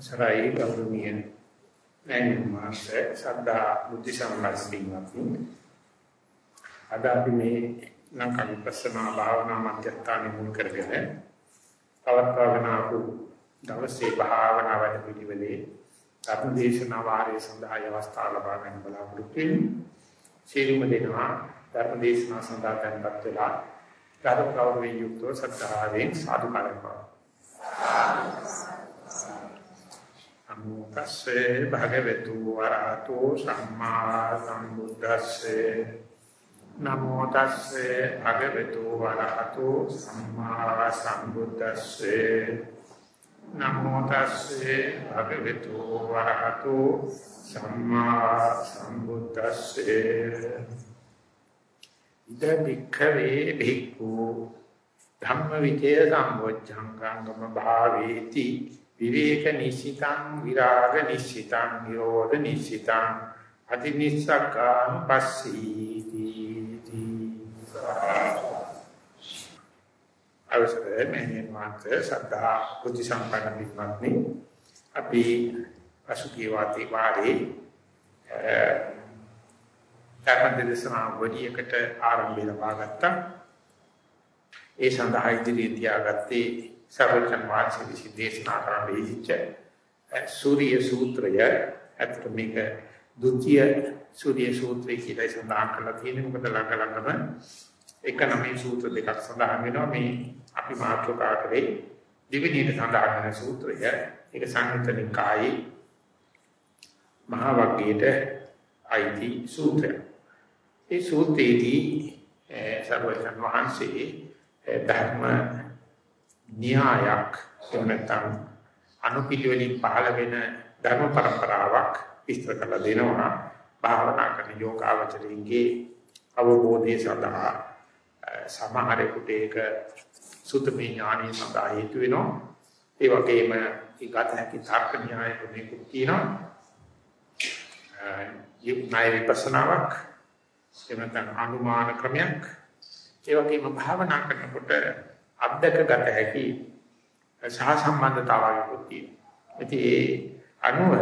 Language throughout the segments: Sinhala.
සරයි ගෞරවනීය නැන්මාසේ සද්ධා බුද්ධ සම්පන්න අද අපි මේ ලංකා විපස්සනා භාවනා මධ්‍යස්ථානයේ මුල් කරගෙන පවත්වාගෙන ආපු දවසේ භාවනා වැඩ පිළිවෙලේ ධර්ම දේශනා වාරයේ සඳහා අවස්ථාව ලබා ගන්න බලාපොරොත්තු වෙන්නේ. සීලම දෙනවා ධර්ම දේශනා සඳහා tempත් වෙලා ධර්ම කෞරවයෙන් යුක්තව සත්‍යාවෙන් සාදු කරනවා. නමෝ තස්සේ භගවතු වරහතෝ සම්මා සම්බුද්දස්සේ. නමෝ තස්සේ භගවතු වරහතෝ සම්මා සම්බුද්දස්සේ. නමෝ තස්සේ භගවතු වරහතෝ සම්මා සම්බුද්දස්සේ. ඉද බික්ඛවේ බික්ඛු ධම්ම විචය සම්බොච්ඡංගංගම භාවේති. විවේක නිසිතං විරාග නිසිතං නිරෝධ නිසිතං අතිනිස්සකාන් පස්සීති අවසරයි මෙහෙම මාත්‍ර සද්ධා බුද්ධ සම්පන්න විද්වත්නි අපි අසුකී වාති වාරේ ධර්ම දේශනා වඩියකට ආරම්භය ලබා ගත්තා. ඒ සඳහා ඉදිරියේ තියාගත්තේ සර්වචන් වහන්සේ විසින් දේශනා කරන දෙයිච්ච සූර්ය සූත්‍රය. අතට මේක ဒုတိ ය සූර්ය සූත්‍රය කියලා සඳහන් කරලා තියෙනවා මොකද ළඟ ළඟම එක නමේ සූත්‍ර දෙකක් සඳහන් වෙනවා. මේ අපි මාතෘකා කරේ දෙවෙනියට සඳහන් වෙන සූත්‍රය. ඒක සංයුත්ත නිකායේ මහා වග්ගයේට අයිති සූත්‍රය. ඒ සූත්‍රයේදී සර්වජන් වහන්සේ ධර්ම න්‍යායක් එවනතම් අනුපිළිවෙලින් පහළ වෙන ධර්ම પરම්පරාවක් විස්තර කරලා දෙනවා. භාවනා කරන යෝගාවචරින්ගේ අවබෝධය සඳහා සමහරෙකුට ඒක සුතමේ ඥානය සඳහා හේතු වෙනවා. ඒ වගේම ඊගත හැකි තර්ක න්‍යාය මොනිකුත් කියනවා යුක්නාය විපස්සනාවක් එවනතම් අනුමාන ක්‍රමයක්. ඒ වගේම භාවනා කරනකොට අත්දකගත හැකි සහ සම්බන්ධතාවයකුත් තියෙනවා. ඉතින් ඒ අනුව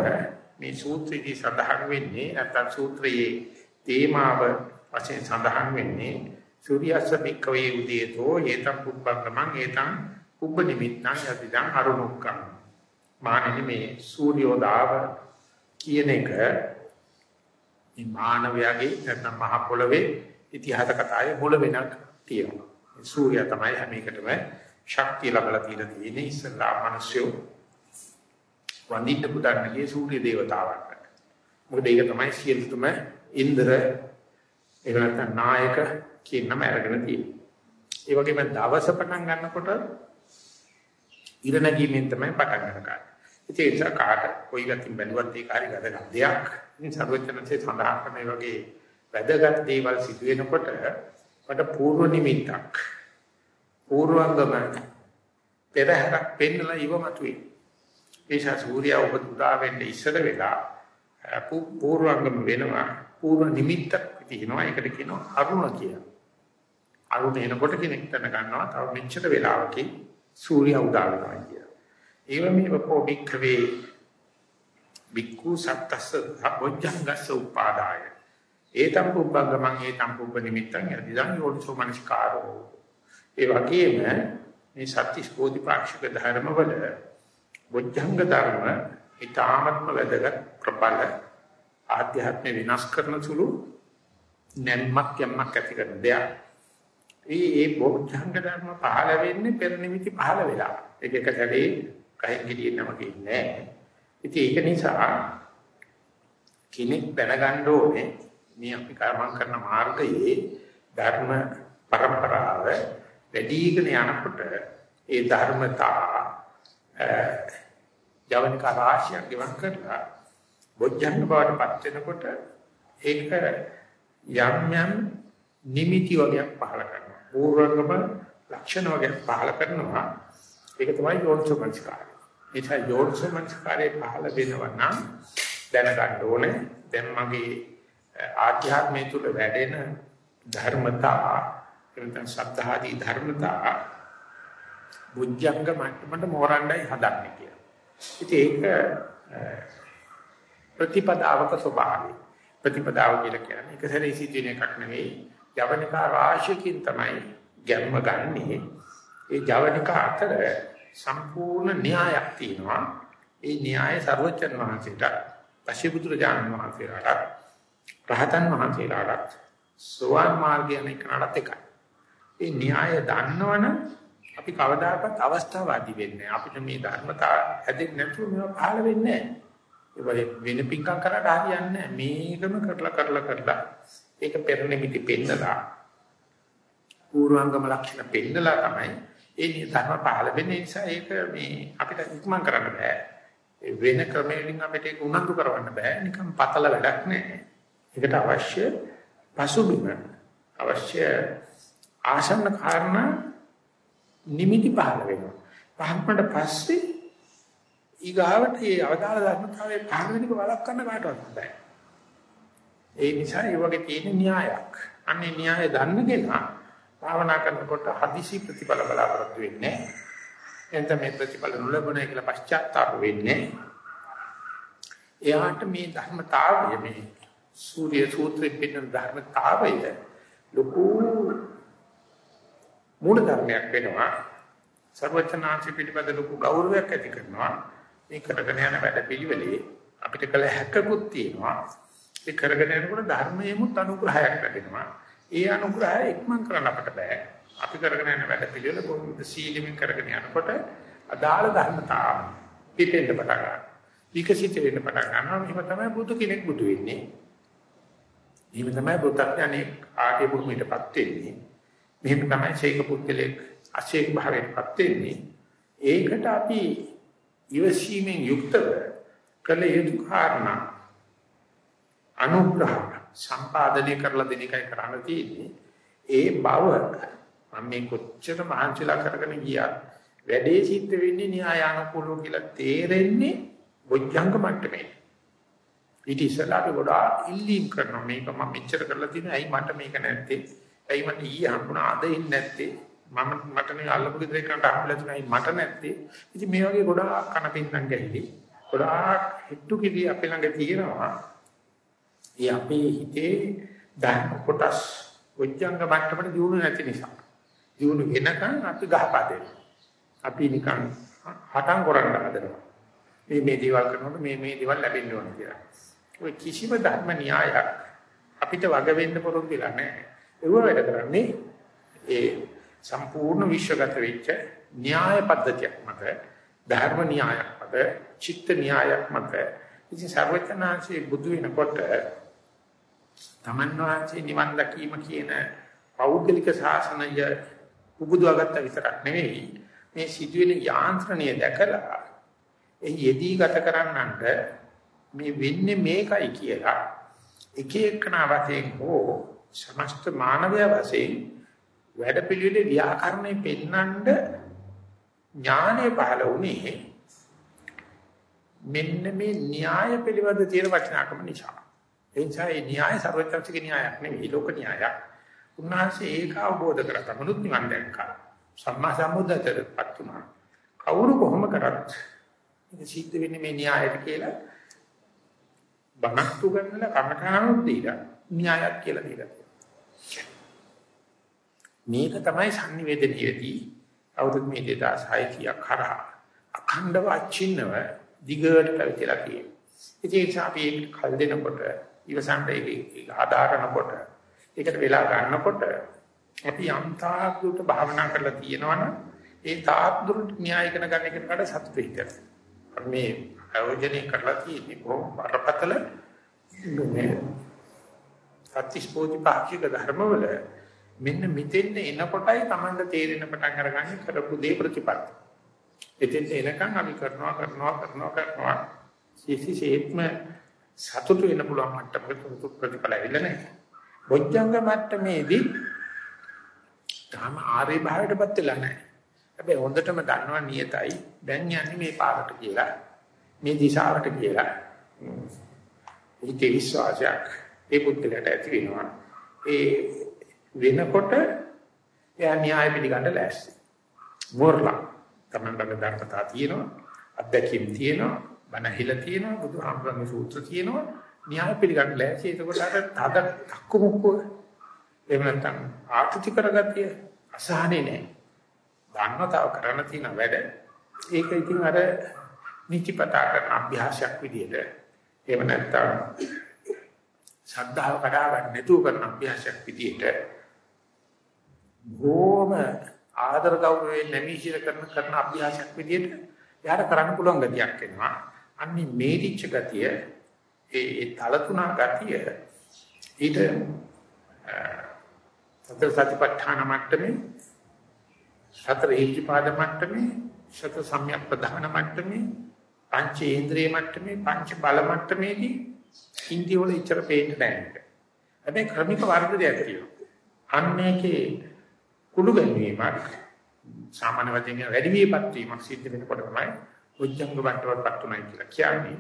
මේ සූත්‍රයේදී සඳහන් වෙන්නේ නැත්නම් සූත්‍රයේ තේමාව වශයෙන් සඳහන් වෙන්නේ සූර්යස්ස බික්කවේ උදේතෝ හේතම් පුබ්බංගමං හේතම් පුබ්බ නිමිත්තං යදිදං අරුණුක්කං මානෙනි මේ සූර්යෝදාව කියන එක මේ මානවයාගේ නැත්නම් මහ පොළවේ ඉතිහාස කතාවේ මුල වෙනක් තියෙනවා. සූර්යයා තමයි හැම එකටම ශක්තිය ලබලා තියලා තියෙන්නේ ඉස්සල්ලා මිනිස්සු වඳින්න පුතන්නගේ සූර්ය දේවතාවක්. මොකද ඒක තමයි සියලුම ඉන්ද්‍ර ඒක නැත්නම් නායක කියන නම අරගෙන තියෙන්නේ. ඒ වගේම දවස පටන් ගන්නකොට ඉර නැගීමෙන් තමයි පටන් ගන්න. ඉතින් ඒක කාට කොයි ගැතින් බැලුවත් ඒක හරි වැදගත් දෙයක්. ඉතින් සර්වඥන්සේ සඳහන් කරන මේ වගේ වැදගත් දේවල් සිදු වෙනකොට මට පූර්ව නිමිත්තක්. පූර්වංගම පෙරහැරක් පෙන්නලා ඉවමතුයි ඒසා සූර්යා ඔබ උදා වෙන්නේ ඉස්සර වෙලා පූර්වංගම වෙනවා. පූර්ව නිමිත්තක් තියෙනවා. ඒකට කියනවා අරුණ කියලා. අරුණ එනකොට කෙනෙක් දැනගන්නවා තව මෙච්චර වෙලාවකින් සූර්යා උදා වෙනවා කියලා. ඒව මේ පොබික්කවේ බික්කු සත්තස්ස භොජ්ජංගස්ස උපාදාය. ඒතම් පුබ්බංගමං ඒතම් පුබ්බ නිමිත්තං යදිදං යෝනිසෝ මනසිකාරෝ ඒ වගේම මේ සත්‍තිස් බෝධිපාක්ෂික ධර්මවල බොජ්ජංග ධර්ම ඊ타ත්ම වැදගත් ප්‍රබල ආධ්‍යාත්ම විනාශ කරන සුළු නැම්මක් යම්මක් ඇති කරන දෙයක්. ඒ ඒ බොජ්ජංග ධර්ම පහළ වෙන්නේ පෙර නිමිති පහළ වෙලා. ඒක එක සැරේ කයින් ගියනම කියන්නේ. ඉතින් ඒක නිසා කෙනෙක් දැනගන්න ඕනේ මේ අපි කර්මං කරන මාර්ගයේ ධර්ම પરම්පරාව වැඩිගෙන යනකොට ඒ ධර්මතා ජවනික රාශියක් ගෙවන් කරලා බොජ්ජංග බවට පත් වෙනකොට ඒක යම් යම් නිමිති වගේක් පහල කරනවා. පූර්වංගම ලක්ෂණ වගේක් පහල කරනවා. ඒක තමයි යෝනිසෝමනස්කාරය. ඒසයි යෝනිසෝමනස්කාරය පහල වෙනවා නම් දැනගන්න ඕනේ. දැන් මගේ ආධ්‍යාත්මය තුල වැඩෙන ධර්මතා එතන සද්ධාදී ධර්මතා බුද්ධංග මට්ටමට මෝරණ්ඩයි හදන්නේ කියලා. ඉතින් ඒක ප්‍රතිපදාවක ස්වභාවය. ප්‍රතිපදාව කියලා කියන්නේ එක සැරේ සිදුවෙන එකක් නෙවෙයි. ජවනිකා රාශියකින් තමයි ගැම්ම ගන්නේ. ඒ ජවනිකා අතර සම්පූර්ණ න්‍යායක් තියෙනවා. ඒ න්‍යාය ਸਰවචන් වහන්සේට, පශිපුත්‍රජානන් වහන්සේලාට, රහතන් වහන්සේලාට සෝවාන් මාර්ගයෙන් කරණත් එකයි. ඒ න්‍යාය දන්නවනම් අපි කවදාකවත් අවස්ථාවාදී වෙන්නේ නැහැ. අපිට මේ ධර්මතා හැදෙන්නේ නැතුව මේවා පහළ වෙන්නේ නැහැ. ඒ වෙන පිංකම් කරලා හරියන්නේ නැහැ. මේකම කරලා කරලා කරලා ඒක පෙරනිමිති පෙන්නලා පූර්වාංගම ලක්ෂණ පෙන්නලා තමයි ඒ ධර්ම පහළ වෙන්නේ. නිසා ඒක මේ අපිට ඉක්මන් කරන්න බෑ. වෙන ක්‍රමයකින් අපිට ඒක උනන්දු කරවන්න බෑ. නිකන් පතල වැඩක් නෑ. ඒකට අවශ්‍ය පසුබිම අවශ්‍ය ආසන්න කාරණා නිමිති පහළ වෙනවා. පහළට පස්සේ ඊගාවට මේ අවදාළ ධර්මතාවයේ පහළ වෙනක වළක්වන්න කාටවත් බෑ. ඒ නිසා ඒ වගේ තියෙන න්‍යායක්. අන්නේ න්‍යාය දන්නගෙන භාවනා කරනකොට හදිසි ප්‍රතිඵල බලාපොරොත්තු වෙන්නේ නැහැ. එතන මේ ප්‍රතිඵල නොලබුණේ කියලා පශ්චාත්තාප වෙන්නේ. එයාට මේ ධර්මතාවය මේ සූර්ය සූත්‍රෙ පිටන ධර්මතාවය ලොකු මූල ධර්මයක් වෙනවා. සර්වචනාංශ පිටිපද ලොකු ගෞරවයක් ඇති කරනවා. මේ කරගෙන යන වැඩ පිළිවෙලේ අපිට කළ හැකකුත් තියෙනවා. ඒ කරගෙන යනකොට ධර්මයෙමුත් අනුග්‍රහයක් ලැබෙනවා. ඒ අනුග්‍රහය ඉක්මන් කරන්න අපට බෑ. අපි කරගෙන යන වැඩ පිළිවෙල බොහොම සීලෙමින් කරගෙන යනකොට අදාළ ධර්මතා පිටෙන්න පටන් ගන්නවා. විකසිත වෙන්න පටන් ගන්නවා. මේක තමයි බුදු කෙනෙක් බුදු වෙන්නේ. මේක තමයි බුද්ධඥානේ ආගේ භූමියටපත් වෙන්නේ. මෙහෙම තමයි ශේක පුද්ගලෙක් අශේක භාවයටපත් වෙන්නේ. ඒකට අපි ඉවසීමෙන් යුක්තව කළ යුතු කාරණා අනුග්‍රහ සම්පාදනය කරලා දෙන එකයි කරන්න තියෙන්නේ. ඒ බව මම මේ කොච්චර මහන්සිලා කරගෙන ගියා වැඩේ සිද්ධ වෙන්නේ න්‍යායානුකූලව කියලා තේරෙන්නේ බොජ්ජංග මට්ටමේ. ඊට ඉස්සලා අපි ගොඩාක් ඉල්ලීම් කරනවා. මේක මම මෙච්චර කරලා තියෙනවා. ඇයි මට මේක නැත්තේ? ඇයි මට ඊයේ හම්බුණා? අද ඉන්නේ නැත්තේ? මම මට මේ අල්ලපු ගෙදර එකට හම්බෙලා තියෙනයි මට නැත්තේ? ඉතින් මේ වගේ ගොඩාක් කනපින්නම් ගැහිලි ගොඩාක් හිටු කිවි අපේ ළඟ තියෙනවා. ඒ අපේ හිතේ ධර්ම කොටස් උච්චංග මට්ටමට දියුණු නැති නිසා. දියුණු වෙනකන් අපි ගහපා දෙනවා. අපි නිකන් හටන් කරන්න හදනවා. මේ මේ දේවල් කරනකොට මේ මේ දේවල් ලැබෙන්න ඕන කියලා. ඔය කිසිම ධර්ම න්‍යායක් අපිට වග වෙන්න පුරුදු වෙලා නැහැ. ඒව වැඩ කරන්නේ ඒ සම්පූර්ණ විශ්වගත වෙච්ච න්‍යාය පද්ධතියක් මත ධර්ම න්‍යායක් මත චිත්ත න්‍යායක් මත. ඉතින් සර්වඥාන්සේ බුදු වෙනකොට තමන් වහන්සේ නිවන් දැකීම කියන පෞද්ගලික ශාසනය උපුදවාගත්ත විතරක් නෙවෙයි. මේ සිදුවෙන යාන්ත්‍රණය දැකලා ඒ යෙදී ගත කරන්නන්ට මේ වෙන්නේ මේකයි කියලා එක එකනා වශයෙන් හෝ සමස්ත මානවය වශයෙන් වැඩපිළිවෙලේ ව්‍යාකරණය පෙන්වන්න ඥානය පහළ වුණේ මෙන්න මේ න්‍යාය පිළිබඳ තියෙන වචනාකම නිසා. ඒ නිසා මේ න්‍යාය සර්වඥාතික න්‍යායක් නෙවෙයි ලෝක න්‍යායක්. උන්වහන්සේ ඒක අවබෝධ කරගත්තා. මනුත් නිවන් දැක්කා. සම්මා සම්බුද්ධත්වයටපත් වුණා. කවුරු කොහොම කරත් ඒක සිද්ධ වෙන්නේ මේ න්‍යායයට කියලා බණක් තුගන්නලා කමඨානුත් දීලා න්‍යායක් කියලා දීලා මේක තමයි sannivedanayeදී අවුරුදු මේ 2006 කියක් කරා අඛණ්ඩව අචින්නව දිගට පැවතිලා තියෙනවා. ඉතින් ඒක අපි කල් දෙනකොට ඉවසන්ට ඒක ආදාරනකොට ඒකට වෙලා ගන්නකොට අපි යම් තාක් දුරට භාවනා කරලා තියෙනවනම් ඒ තාක් දුරට න්‍යායකන ගන්න එකට සතුටු හිතෙනවා. මේ ආයෝජනය කරලා තියෙන්නේ බොහොම බරපතල මේ සත්‍තිස්පෝති පාක්ෂික ධර්මවල මෙන්න මෙතෙන් එනකොටයි Tamanda තේරෙන පටන් අරගන්නේ කරපු දේ ප්‍රතිපල. එතෙන් එනකන් අපි කරනවා කරනවා කරනවා කරනවා සිසිසේත්ම සතුටු වෙන්න පුළුවන් මට්ටමකට ප්‍රතිපල ඇවිල්ලා නැහැ. බොජ්ජංග මට්ටමේදී තාම ආර්ය භාවයටපත් වෙලා නැහැ. හැබැයි හොඳටම දන්නවා නියතයි දැන් යන්නේ මේ පාරට කියලා මේ දිශාවට කියලා. ඒකේ විශ්වාසයක් ඒ පුද්ගලයාට ඇති වෙනවා. ඒ වෙනකොට එයා න්‍යාය පිළිගන්න ලෑස්ති. මොරලා තමන්ගේ ධර්මතා තියෙනවා. අධ්‍යක්ීම් තියෙනවා, බණ හිල තියෙනවා, බුදුහාමුදුරන්ගේ සූත්‍ර තියෙනවා. න්‍යාය පිළිගන්න ලෑස්ති. ඒකට අර තද තක්කු මුක්කු එහෙම නැත්නම් ආර්ථික කරගතිය අසහනේ නැහැ. දන්නව තව කරන්න තියෙන වැඩ. ඒක ඉතින් අර නිතිපතා කරන අභ්‍යාසයක් විදිහට එහෙම නැත්නම් ශ්‍රද්ධාව කඩා ගන්න නැතුව කරන අභ්‍යාසයක් විදිහට බොහොම ආදර ගෞරවයෙන් නැමීශීල කරන කරන අභ්‍යාසයක් විදිහට යාර කරන්න පුළුවන් ගතියක් එනවා. අන්නේ මේරිච්ච ගතිය ඒ තල තුනා ගතිය ඊට සතර සතිපට්ඨාන මට්ටමේ සතර ඉද්ධිපාද මට්ටමේ සත සම්‍යක් ප්‍රධාන මට්ටමේ පංච ඉන්ද්‍රිය මට්ටමේ පංච බල මට්ටමේදී ඉන්දිය වල ඉච්චර පේන්න නැහැ. හැබැයි ක්‍රමික වර්ධනයක් තියෙනවා. අන්නේකේ කුළු ගැනීමක් සාමාන්‍ය වශයෙන් වැඩි වීමක් වීමක් සිද්ධ වෙනකොට තමයි උජ්ජංග බට්ටවටපත් උනායි කියලා කියන්නේ.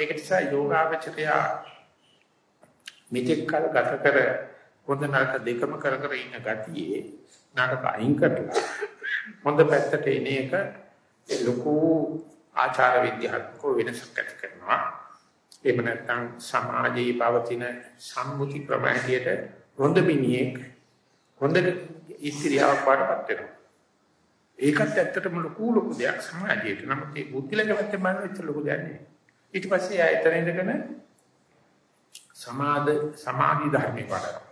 ඒක නිසා යෝගාවචරය මෙතෙක් කල ගත කර හොඳ නරක දෙකම කර කර ඉන්න ගතියේ නරක අයින් කරලා හොඳ පැත්තට එන එක ලොකු ආචාර විද්‍යාත්මක වෙනසක් ඇති කරනවා. එහෙම නැත්නම් සමාජයේ පවතින සම්මුති ප්‍රමාණයට හොඳ මිනිහෙක් හොඳ ඉස්ත්‍රියාවක් වඩපත් වෙනවා. ඒකත් ඇත්තටම ලොකු ලොකු දෙයක් සමාජයට. නමුත් ඒ බුද්ධිලක පැත්තෙන් බලන ලොකු දෙයක් නෙවෙයි. ඊට පස්සේ ආ එතන ඉඳගෙන සමාද සමාධි ධර්මේ වඩනවා.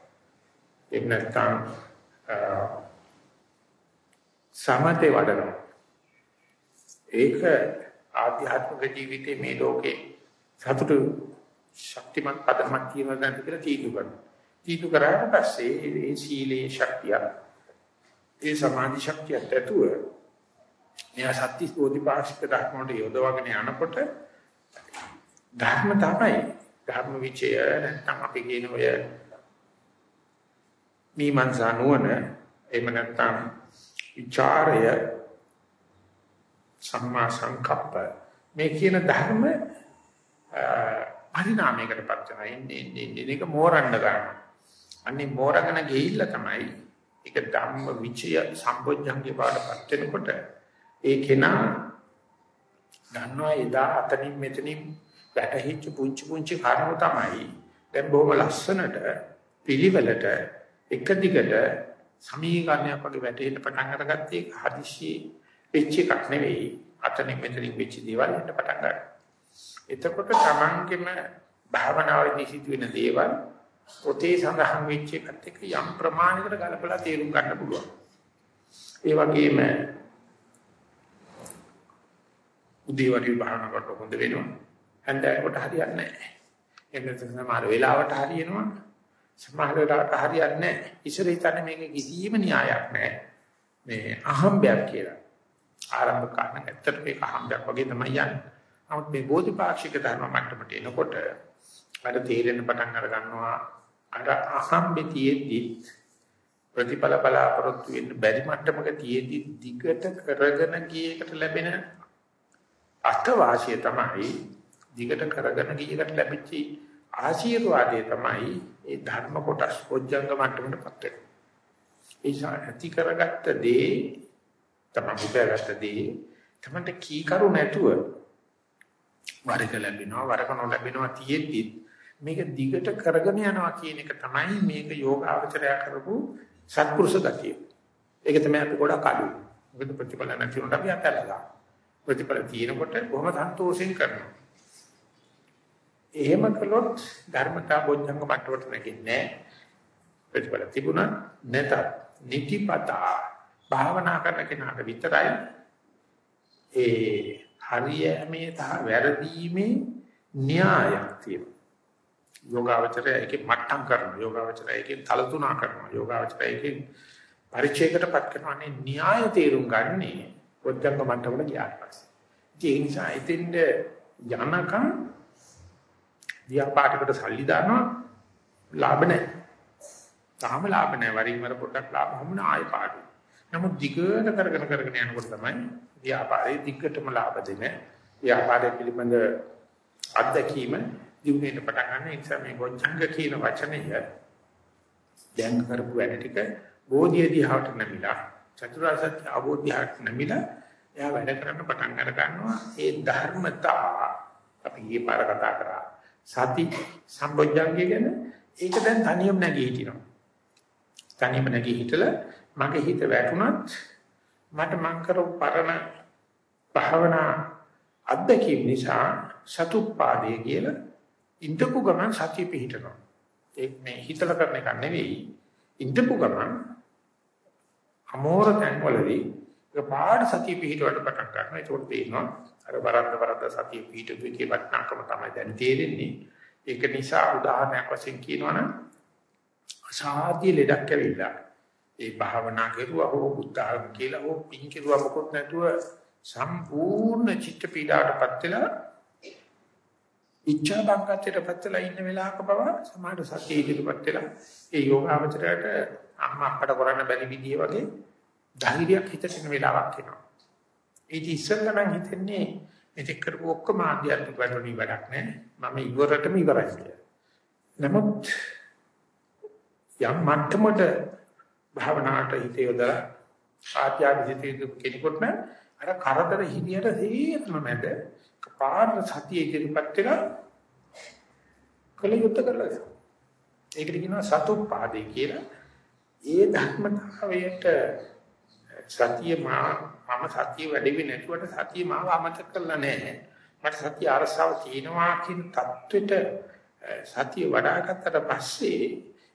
එහෙම නැත්නම් සමතේ වඩනවා. ඒක ආධ්‍යාත්මික ජීවිතයේ මේ ලෝකේ සතුටු ශක්තිමත් පදමක් කියනවා දැන් කියලා තීන්දුව කරනවා. තීන්දුව කරාට පස්සේ මේ සීලේ ශක්තිය ඒ සමාධි ශක්තියත් ඇතුව මෙයා සත්‍ය බෝධිපාක්ෂික ධර්ම වලට යොදවගෙන යනකොට ධර්ම තමයි ධර්ම විචය නැත්නම් අපි කියන ඔය මීමන්සා නුවණ එහෙම නැත්නම් විචාරය සම්මා සංකප්ප. මේ කියන ධර්ම පරිණාමයකටපත් වෙනවා. ඉන්නේ ඉන්නේ ඒක මෝරන්න ගන්නවා. අන්නේ මෝරගෙන ගිහිල්ලා තමයි ඒක ධම්ම විචය සම්පොඥංගේ බාටපත් වෙනකොට ඒ කෙනා ගන්නවා එදා අතනින් මෙතනින් වැටහිච්ච පුංචි පුංචි කාරණා තමයි දැන් බොහොම ලස්සනට පිළිවෙලට එක දිගට සමීකරණයක් වගේ වැටෙන්න පටන් අරගත්තේ හදිසියේ වෙච්ච එකක් නෙවෙයි අතනින් මෙතනින් වෙච්ච දේවල් වලට පටන් ගන්නවා. එතකොට තමන්ගෙම භාවනාවේදී සිදුවෙන දේවල් පොතේ සඳහන් වෙච්ච එකත් එක්ක යම් ප්‍රමාණයකට ගලපලා තේරුම් ගන්න පුළුවන්. ඒ වගේම උදේවරු භාවනා කරනකොට හොඳ වෙනවා. හන්දෑවට හරියන්නේ නැහැ. එන්න සමහර වෙලාවට හරියනවා. සමහර වෙලාවට හරියන්නේ නැහැ. ඉස්සර හිතන්නේ මේක කිසිම න්‍යායක් නැහැ. මේ අහම්බයක් කියලා. ආරම්භ කරන ඇත්තට මේක අහම්බයක් වගේ තමයි යන්නේ. නමුත් මේ බෝධිපාක්ෂික ධර්ම මට්ටමට එනකොට අර තේරෙන පටන් අර ගන්නවා අර අහම්බෙතියෙදි ප්‍රතිඵල බලාපොරොත්තු වෙන්න බැරි මට්ටමක තියේදී දිගට කරගෙන ගියකට ලැබෙන අත්වාසිය තමයි දිගට කරගෙන ගියකට ලැබිච්ච ආශිර්වාදය තමයි ඒ ධර්ම කොටස් පොඥංග මට්ටමටපත් වෙන්නේ. ඒ ඇති කරගත්ත දේ තමයි උපයාගත්ත දේ තමයි කීකරු නැතුව වරක ලැබෙනවා වරක නොලැබෙනවා තියෙද්දි මේක දිගට කරගෙන යනවා කියන එක තමයි මේක යෝගාවචරය කරපු සත්පුරුෂ ගතිය. ඒක තමයි අපි ගොඩක් අඩු. මොකද ප්‍රතිඵල නැති උනට අපි අතල්ලා. ප්‍රතිඵල තියෙනකොට බොහොම සන්තෝෂෙන් කරනවා. එහෙම කළොත් ධර්මතා බොද්ධංග මට්ටමට නැගෙන්නේ ප්‍රතිඵල තිබුණා නැත නිතිපතා භාවනා කරන කෙනාට විතරයි ඒ හරියමේ තහ වැරදීමේ න්‍යායක් තියෙනවා යෝගාවචරය එකේ මට්ටම් කරනවා යෝගාවචරය එකේ තල තුනා කරනවා යෝගාවචරය එකේ පරිචයකටපත් කරනවානේ න්‍යාය තේරුම් ගන්නේ බොද්ධංග මට්ටමට ගියාට පස්සේ ඒ නිසා ඉතින්ද යනකම් ව්‍යාපාරිකට සල්ලි දානවා ලාභ නැහැ. තාම ලාභ නැහැ. වරින් වර පොඩ්ඩක් ලාභ හමුන ආයෙ පාඩු. නමුත් දිගට කරගෙන කරගෙන යනකොට තමයි ව්‍යාපාරයේ දිගටම ලාභ දෙන ව්‍යාපාරය පිළිබඳ අත්දැකීම දිනුනෙට පටන් ගන්න. නිසා මේ ගොංජංග කියන වචනය දැන් කරපු වැඩ ටික බෝධිය දිහාට නැමිලා චතුරාර්ය සත්‍ය අවබෝධයට නැමිලා එයා වැඩ කරන්න පටන් අර ගන්නවා. ඒ ධර්මතා අපි ඊ පාර කතා කරා. සති සම්බොජ්ජංගය ගැන ඒක දැන් තනියම නැගී හිටිනවා. තනියම නැගී හිටලා මගේ හිත වැටුණත් මට මං කරපු පරණ භාවනා අත්දැකීම් නිසා සතුප්පාදේ කියලා ඉඳපු ගමන් සතිය පිහිටනවා ඒක මේ හිතලා කරන එක නෙවෙයි ඉඳපු ගමන් අමෝර තැන්වලදී ඒක පාඩ සතිය පිහිටවට පටන් ගන්නවා. ඒකට තේරෙනවා අර වරද්ද වරද්ද සතිය පිහිටුවේ කී වටනකම තමයි දැන් තේරෙන්නේ. ඒක නිසා උදාහරණයක් වශයෙන් කියනවනම් අසාධ්‍ය ලෙඩක් ඇවිල්ලා ඒ භාවනා කරුවා හෝ බුද්ධාගම කියලා හෝ පින් කෙරුවා මොකොත් නැතුව සම්පූර්ණ චිත්ත පීඩාවටපත් වෙලා ඉච්ඡා බංගතයටපත් වෙලා ඉන්න වෙලාවක බව සමාඩ සතිය ඉදිරියපත් වෙලා ඒ යෝගාවචරයට අම්මා අප්පට කරන්න බැරි විදිය වගේ ධෛර්යයක් හිතට එන වෙලාවක් එනවා. ඒක ඉස්සෙල්ලා නම් හිතන්නේ මෙතෙක් කරපු ඔක්කොම ආධ්‍යාත්මික වැඩවලින් වැඩක් නැහැ. මම ඉවරටම ඉවරයි කියලා. නමුත් යම් මට්ටමකට භාවනාවට හිත යොදලා ආත්‍යාධිතිත කෙනෙකුට නම් අර කරදර හිමියට තේරෙම නැද පාර සතිය ඉදිරිපත් වෙලා කලියුත් කරලා ඒකට කියනවා සතුප්පාදේ කියලා. ඒ ධර්මතාවයට සතිය මා මම සතිය වැඩිවි නැතුවට සතිය මාව අමතක කරලා නැහැ. මට සතිය අරසාව තියෙනවා කියන தത്വෙට සතිය වඩාගත්තට පස්සේ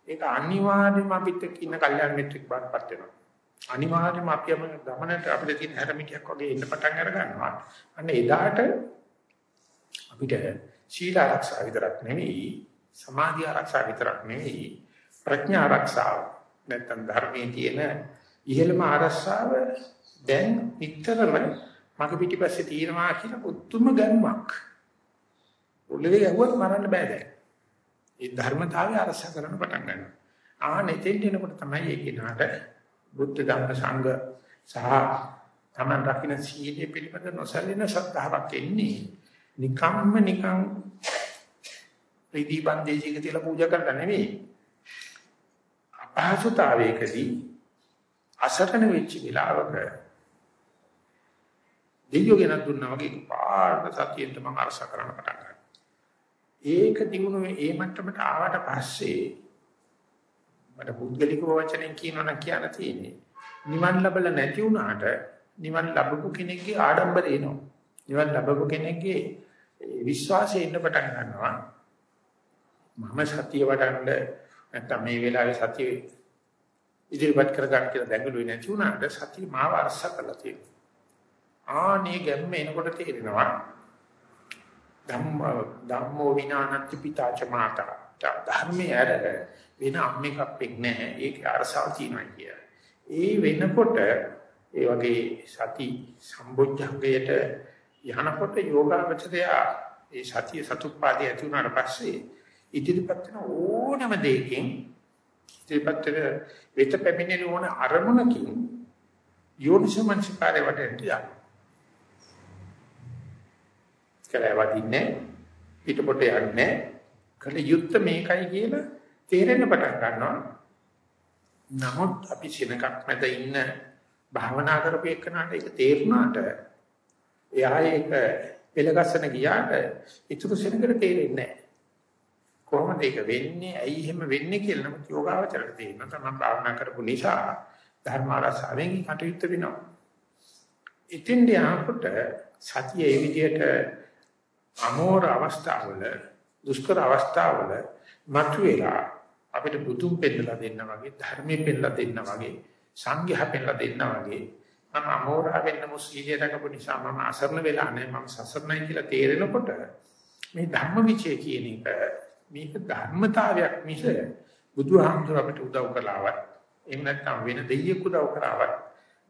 ඒක අනිවාර්යයෙන්ම අපිට කියන කල්යාණ මිත්‍රික් බාටපත් වෙනවා. අනිවාර්යයෙන්ම අපි යම ගමනට අපිට තියෙන හැරමිටියක් වගේ එන්න පටන් අර ගන්නවා. අන්න එදාට අපිට සීල ආරක්ෂා විතරක් නෙවෙයි සමාධි ආරක්ෂා විතරක් නෙවෙයි ප්‍රඥා ආරක්ෂාව නැත්නම් ධර්මයේ තියෙන ඉහළම ආරස්සාව දැන් විතරම මග පිටිපස්සේ තියෙනවා කියලා පුතුම ගැම්මක්. උල්ලේ යවුවත් මරන්න බෑ දැන්. ඒ ධර්මතාවය අරසා කරන්න පටන් ගන්නවා. ආ නෙතෙන්ට එනකොට තමයි ඒ කෙනාට බුද්ධ ධම්ම සංඝ සහ තමන් රකින්න සීලය පිළිබඳ නොසැලෙන ශ්‍රද්ධාවක් එන්නේ. නිකම්ම නිකම් ප්‍රීති බන්දේජික තියලා පූජා කරලා නෙවෙයි. අපහසුතාවයකදී අසරණ වෙච්ච වෙලාවක දෙවියෝ ගෙනත් දුන්නා වගේ පාරට සතියෙන් තමයි අරස කරන්න පටන් ගන්නවා. ඒක දිනුන මේ මට්ටමට ආවට පස්සේ මට පුද්ගලික වචනෙන් කියනවා කියන්න තියෙන්නේ. නිවන් ලැබලා නැති වුණාට නිවන් ලැබපු කෙනෙක්ගේ ආඩම්බරය එනවා. නිවන් ලැබපු කෙනෙක්ගේ විශ්වාසය එන්න පටන් ගන්නවා. මම සතිය වඩන්න නැත්නම් මේ වෙලාවේ සතිය ඉදිරිපත් කර ගන්න කියලා දැඟලුවේ නැති වුණාට සතිය මාව අරස කරලා තියෙනවා. ආනේ ගැම්ම එනකොට තේරෙනවා ධම්ම ධම්මෝ විනානත්ති පිතාච මාතා. ධර්මයේ අර වෙන අම්මෙක්පෙක් නැහැ. ඒක අරසාව තියෙනවා කිය. ඒ වෙනකොට ඒ වගේ සති සම්බොජ්ජංගයට යහනකොට යෝගාවචරය ඒ සතිය සතුප්පාදේ ඇති වුණාට පස්සේ ඉදිරිපත් වෙන ඕනම දෙයකින් ඉතිපත් වෙත පැමිණෙන ඕන අරමුණකින් යෝනිසමංසකාරය වටේට යනවා. කලවදින්නේ පිටපොට යන්නේ කල යුත්ත මේකයි කියලා තේරෙන්න පටන් ගන්නවා. නමුත් අපි සිනකක් මැද ඉන්න භාවනා කරපු එකනට ඒක තේරුණාට එයා ඒක පෙළගස්සන ගියාට ඊටු සෙනඟට තේරෙන්නේ නැහැ. කොහොමද ඒක වෙන්නේ? ඇයි එහෙම වෙන්නේ කියලා නම් යෝගාවචරයට තේරෙනවා. තමයි භාවනා කරපු නිසා ධර්ම ආරසාවෙන් කටයුත්ත වෙනවා. ඉතින් යාකට සතිය ඒ විදිහට අමෝර අවස්ථාවල දුෂ්කර අවස්ථාවල මතුවලා අපිට බුදුන් පෙන්නලා දෙන්න වගේ ධර්මයේ පෙන්නලා දෙන්න වගේ සංඝයා පෙන්නලා දෙන්න වගේ මම අමෝරා වෙන්න මුසීලිය දකපු නිසා මම අසරණ වෙලා නැහැ මම සසරණයි කියලා තේරෙනකොට මේ ධර්ම විචය කියන එක මේක ධර්මතාවයක් මිස බුදුහාමුදුර අපිට උදව් කළාවත් එහෙම නැත්නම් වෙන දෙයියෙක් උදව් කරාවත්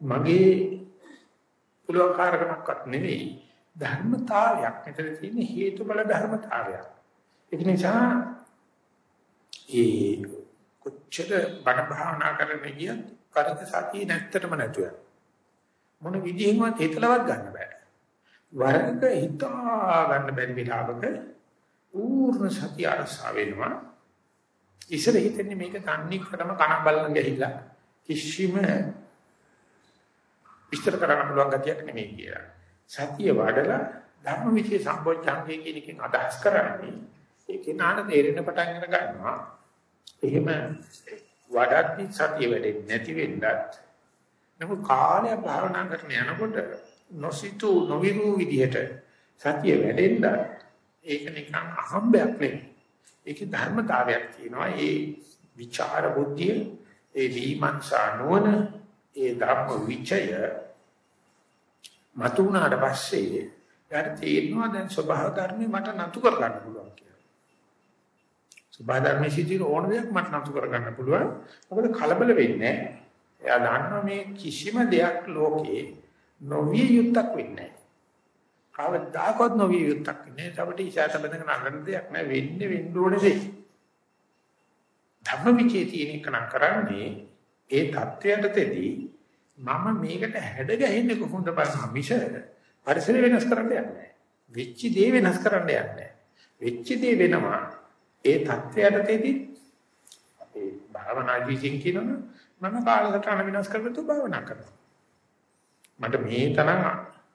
මගේ පුලෝකාරකමක්වත් නෙවෙයි ධර්මතාවයක් මෙතන තියෙන හේතුඵල ධර්මතාවයක් ඒක නිසා ඒ කොච්චර බණ භාවනා කරන්න ගියත් කරක සතිය නැත්තටම නැතුව මොන විදිහෙන්වත් හිතලවත් ගන්න බෑ වරක හිතා ගන්න බැරි වෙලාවක පූර්ණ සතිය අරසා වෙනවා. ඉස්සර හිතන්නේ මේක තන්නේ කරම කන බලන් ගිහිල්ලා කිසිම විස්තර කරන්න පුළුවන් ගතියක් නෙමෙයි කියලා. සතිය වඩලා ධර්මවිචේ සම්බොච්චංගේ කියන එකෙන් අදහස් කරන්නේ ඒකේ නාන තේරෙන පටන් අර ගන්නවා. එහෙම වඩද්දි සතිය වැඩෙන්නේ නැති වෙන්නත් නමුත් කාලය භාවනා කරන යනකොට නොසිතු නොවිරු විදිහට සතිය වැඩෙන්න ඒක නිකන් අහම්බයක් නෙමෙයි. ඒකේ ධර්මතාවයක් තියෙනවා. ඒ විචාර බුද්ධිය, ඒ විමර්ශා නුවණ, ඒ ධර්ම විචය මතුණාට පස්සේ යාට තේරෙනවා දැන් ස්වභාව ධර්මේ මට නතු කර ගන්න පුළුවන් කියලා. ස්වභාව ධර්මයේ සිටින ඕන දෙයක් මට නතු කර ගන්න පුළුවන්. මොකද කලබල වෙන්නේ එයා දන්නවා මේ කිසිම දෙයක් ලෝකේ නොවිය යුක්තක් වෙන්නේ නැහැ. කවදාකවත් නොවිය යුක්තක් නෑ. අපිට ඉෂාත බඳගෙන අඬන දෙයක් නෑ වෙන්නේ වෙන්න ඕනේ දෙයක්. ධර්මවිචේ තියෙන එක නම් කරන්නේ ඒ தත්වයට තෙදී මම මේකට හැඩ ගැහෙන්නේ කොහොමද බලන්න මිස පරිසර වෙනස් කරන්න යන්නේ නැහැ. වෙච්ච දේ වෙනස් කරන්න යන්නේ නැහැ. වෙච්ච දේ වෙනවා ඒ தත්වයට තෙදී අපේ භාවනා ජීවිතෙන් කියනවනේ මම කාලසටහන වෙනස් කරපු භාවනා කරනවා. මට මේ තරම්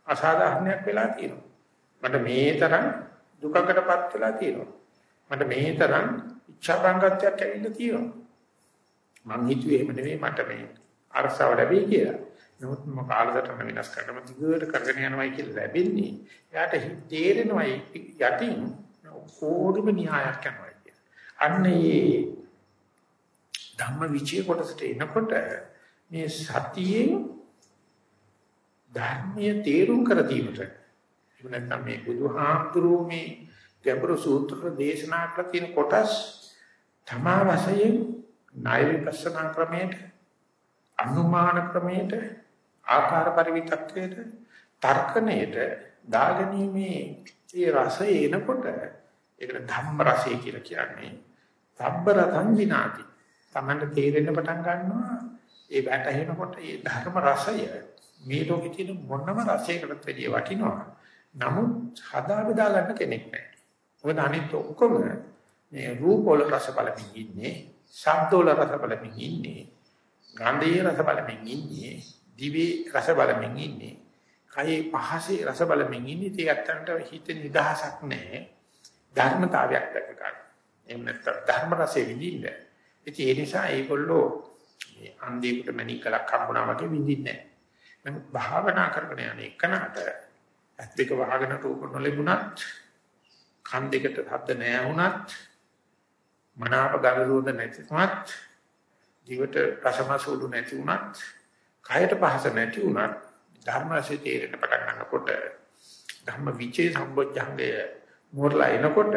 අසාධාරණයක් වෙලා තියෙනවා. මට මේ තරම් දුකකටපත් වෙලා තියෙනවා. මට මේ තරම් ඉච්ඡාබංගත්වයක් ඇවිල්ලා තියෙනවා. මං හිතුවේ එහෙම නෙවෙයි මට මේ අරසාව ලැබෙයි කියලා. නමුත් මම කාලසටහන වෙනස් කරනම දිගට කරගෙන යනවායි කියලා ලැබෙන්නේ. එයාට තේරෙනවායි යටින් ඕඩුම න්‍යායක් කරනවා කියලා. අන්න ඒ ධම්ම විචේ කොටසට එනකොට මේ සතියෙන් ධර්මීය තේරුම් කර දීමට එහෙම නැත්නම් මේ බුදුහාමුදුරුවෝ මේ ගැඹුරු සූත්‍ර දේශනා කළ තියෙන කොටස් තමා වශයෙන් ණය විපස්සනා ක්‍රමයට අනුමාන ක්‍රමයට ආකාර පරිවිතක්කයට තර්කණයට දාගැනීමේ ඒ රසය එනකොට ඒකට ධම්ම රසය කියලා කියන්නේ සබ්බ රතං විනාති තමන්ට තේරෙන්න පටන් ගන්නවා ඒ වැටහෙනකොට ඒ ධර්ම රසය මේ ලෝකේ තියෙන මොනම රසයකටත් වැඩිය වටිනවා. නමුත් හදා බෙදා ගන්න කෙනෙක් නැහැ. මොකද අනිත් ඔක්කොම මේ රූප වල රස බලමින් ඉන්නේ, ශබ්ද වල රස බලමින් ඉන්නේ, ගන්ධයේ රස බලමින් ඉන්නේ, දිවේ රස බලමින් ඉන්නේ, කයේ පහසේ රස බලමින් ඉන්නේ. ඒ ඇත්තන්ට හිත නිදහසක් නැහැ. ධර්මතාවයක් දැක ගන්න. එහෙම නැත්නම් ධර්ම රසෙ විඳින්න. ඉතින් ඒ නිසා ඒගොල්ලෝ මේ අන්දියකට මණිකලක් හම්බුනා වගේ විඳින්නේ නැහැ. නමුත් භාවනා කරගෙන යන එකනට ඇස් දෙක වහගෙන රූප නොලැබුණත් කන් දෙකට ශබ්ද නැහැ වුණත් මනාප ගඳ රෝධ නැතිවත් ජීවිත රසමසුළු නැති වුණත් කයට පහස නැති වුණත් ධර්මසේ තේරෙන පටන් ගන්නකොට ධම්ම විචේ සම්බොජ්ජංගය මොරලා එනකොට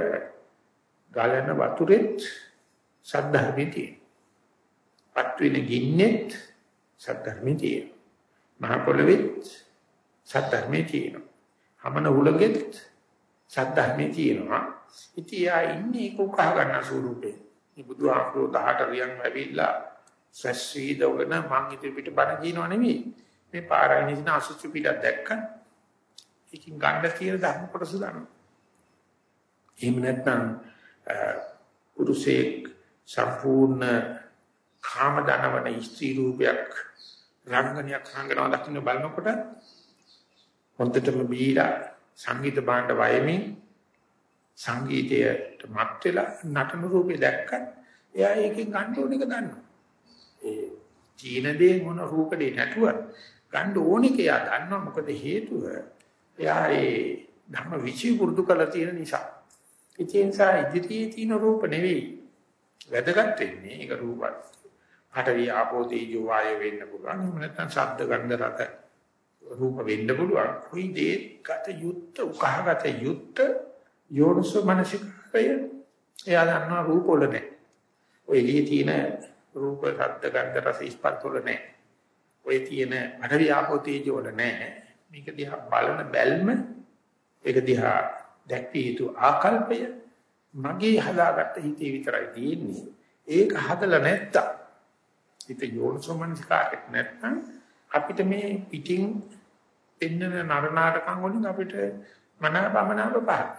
ගලන වතුරෙත් සද්ධර්මිතිය පත්වින ගින්නෙත් සද්ධර්මිතිය මහ පොළවෙත් සත්‍යමේ තියෙනවා. හමන උලගෙත් සත්‍යමේ තියෙනවා. ඉතින් යා ඉන්නේ ඒක උකහා ගන්න ස්වරූපේ. මේ බුදුහාමුදුරුවෝ 18 රියන් ඇවිල්ලා සස්වීදවන මං ඉදිරි පිට බණ කියනව නෙමෙයි. මේ පාරායන ඉන්න අසුචි පිට දැක්ක. ඒකින් ගන්න තියෙන ධර්ම කොටස ගන්න. එහෙම නැත්නම් පුරුෂයෙක් සම්පූර්ණ කාම දනවන ස්ත්‍රී රූපයක් රංගනයක් රංගනවා දකින්න බලනකොට හොඳටම බීලා සංගීත භාණ්ඩ වයමින් සංගීතයට මත් වෙලා නටන රූපේ දැක්කත් එයා ඒකෙන් ගන්න ඕන එක දන්නවා. ඒ චීන දේ මොන රූපේ නැතුවත් ගන්න ඕනික එයා දන්නවා මොකද හේතුව එයා ඒ ධර්ම විචි පුරුදු කරලා තියෙන නිසා. ඒ නිසා ඉදිරියේ තියෙන රූප නෙවෙයි වැදගත් වෙන්නේ ඒක රූපත්. පඨවි ආපෝ තේජෝ වායෝ වෙන්න පුළුවන්. එහෙම නැත්නම් ශබ්ද ගන්ධ රස රූප වෙන්න පුළුවන්. කොයි දේ ගත යුත්ත උකහාගත යුත්ත යෝනිසෝ මනසිකය එයා දන්නවා රූප වල නැහැ. ඔය එළියේ තියෙන රූප ශබ්ද ගන්ධ රස ස්පර්ශ වල නැහැ. ඔය තියෙන පඨවි ආපෝ තේජෝ වල නැහැ. මේක දිහා බලන බැල්ම ඒක දිහා දැක්විය යුතු ආකල්පය මගේ හදාගත්ත හිතේ විතරයි තියෙන්නේ. ඒක හදලා නැත්තම් හිත යෝනිසෝමනසිකාරයක් නැත්නම් අපිට මේ පිටින් පෙන්නන නරනාටකම් වලින් අපිට මනාපමනාප පහක්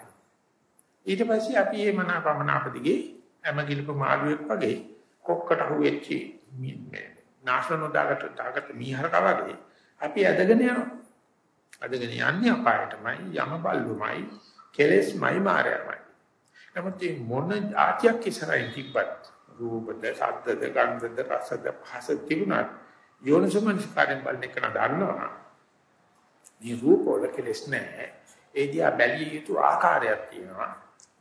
ඊට පස්සේ අපි මේ මනාපමනාප දිගේ හැමගිලක මාළුවෙක් වගේ කොක්කට හුවෙච්චි නාශන දාගට දාගට මීහරක වගේ අපි ඇදගෙන යනවා. ඇදගෙන යන්නේ අපායටමයි යම බල්ලුමයි කෙලෙස්මයි මායමයි. නමුත් මේ මොන ආත්‍යක් ඉස්සරහින් තිබ්බත් රූපද, ශබ්දද, ගන්ධද, රසද, පහස තිබුණත් යෝනිසමනස්කාරයෙන් බලන එක නදන්නවා. මේ රූප වල කෙලෙස් නැහැ. ඒ දිහා බැලිය යුතු ආකාරයක් තියෙනවා.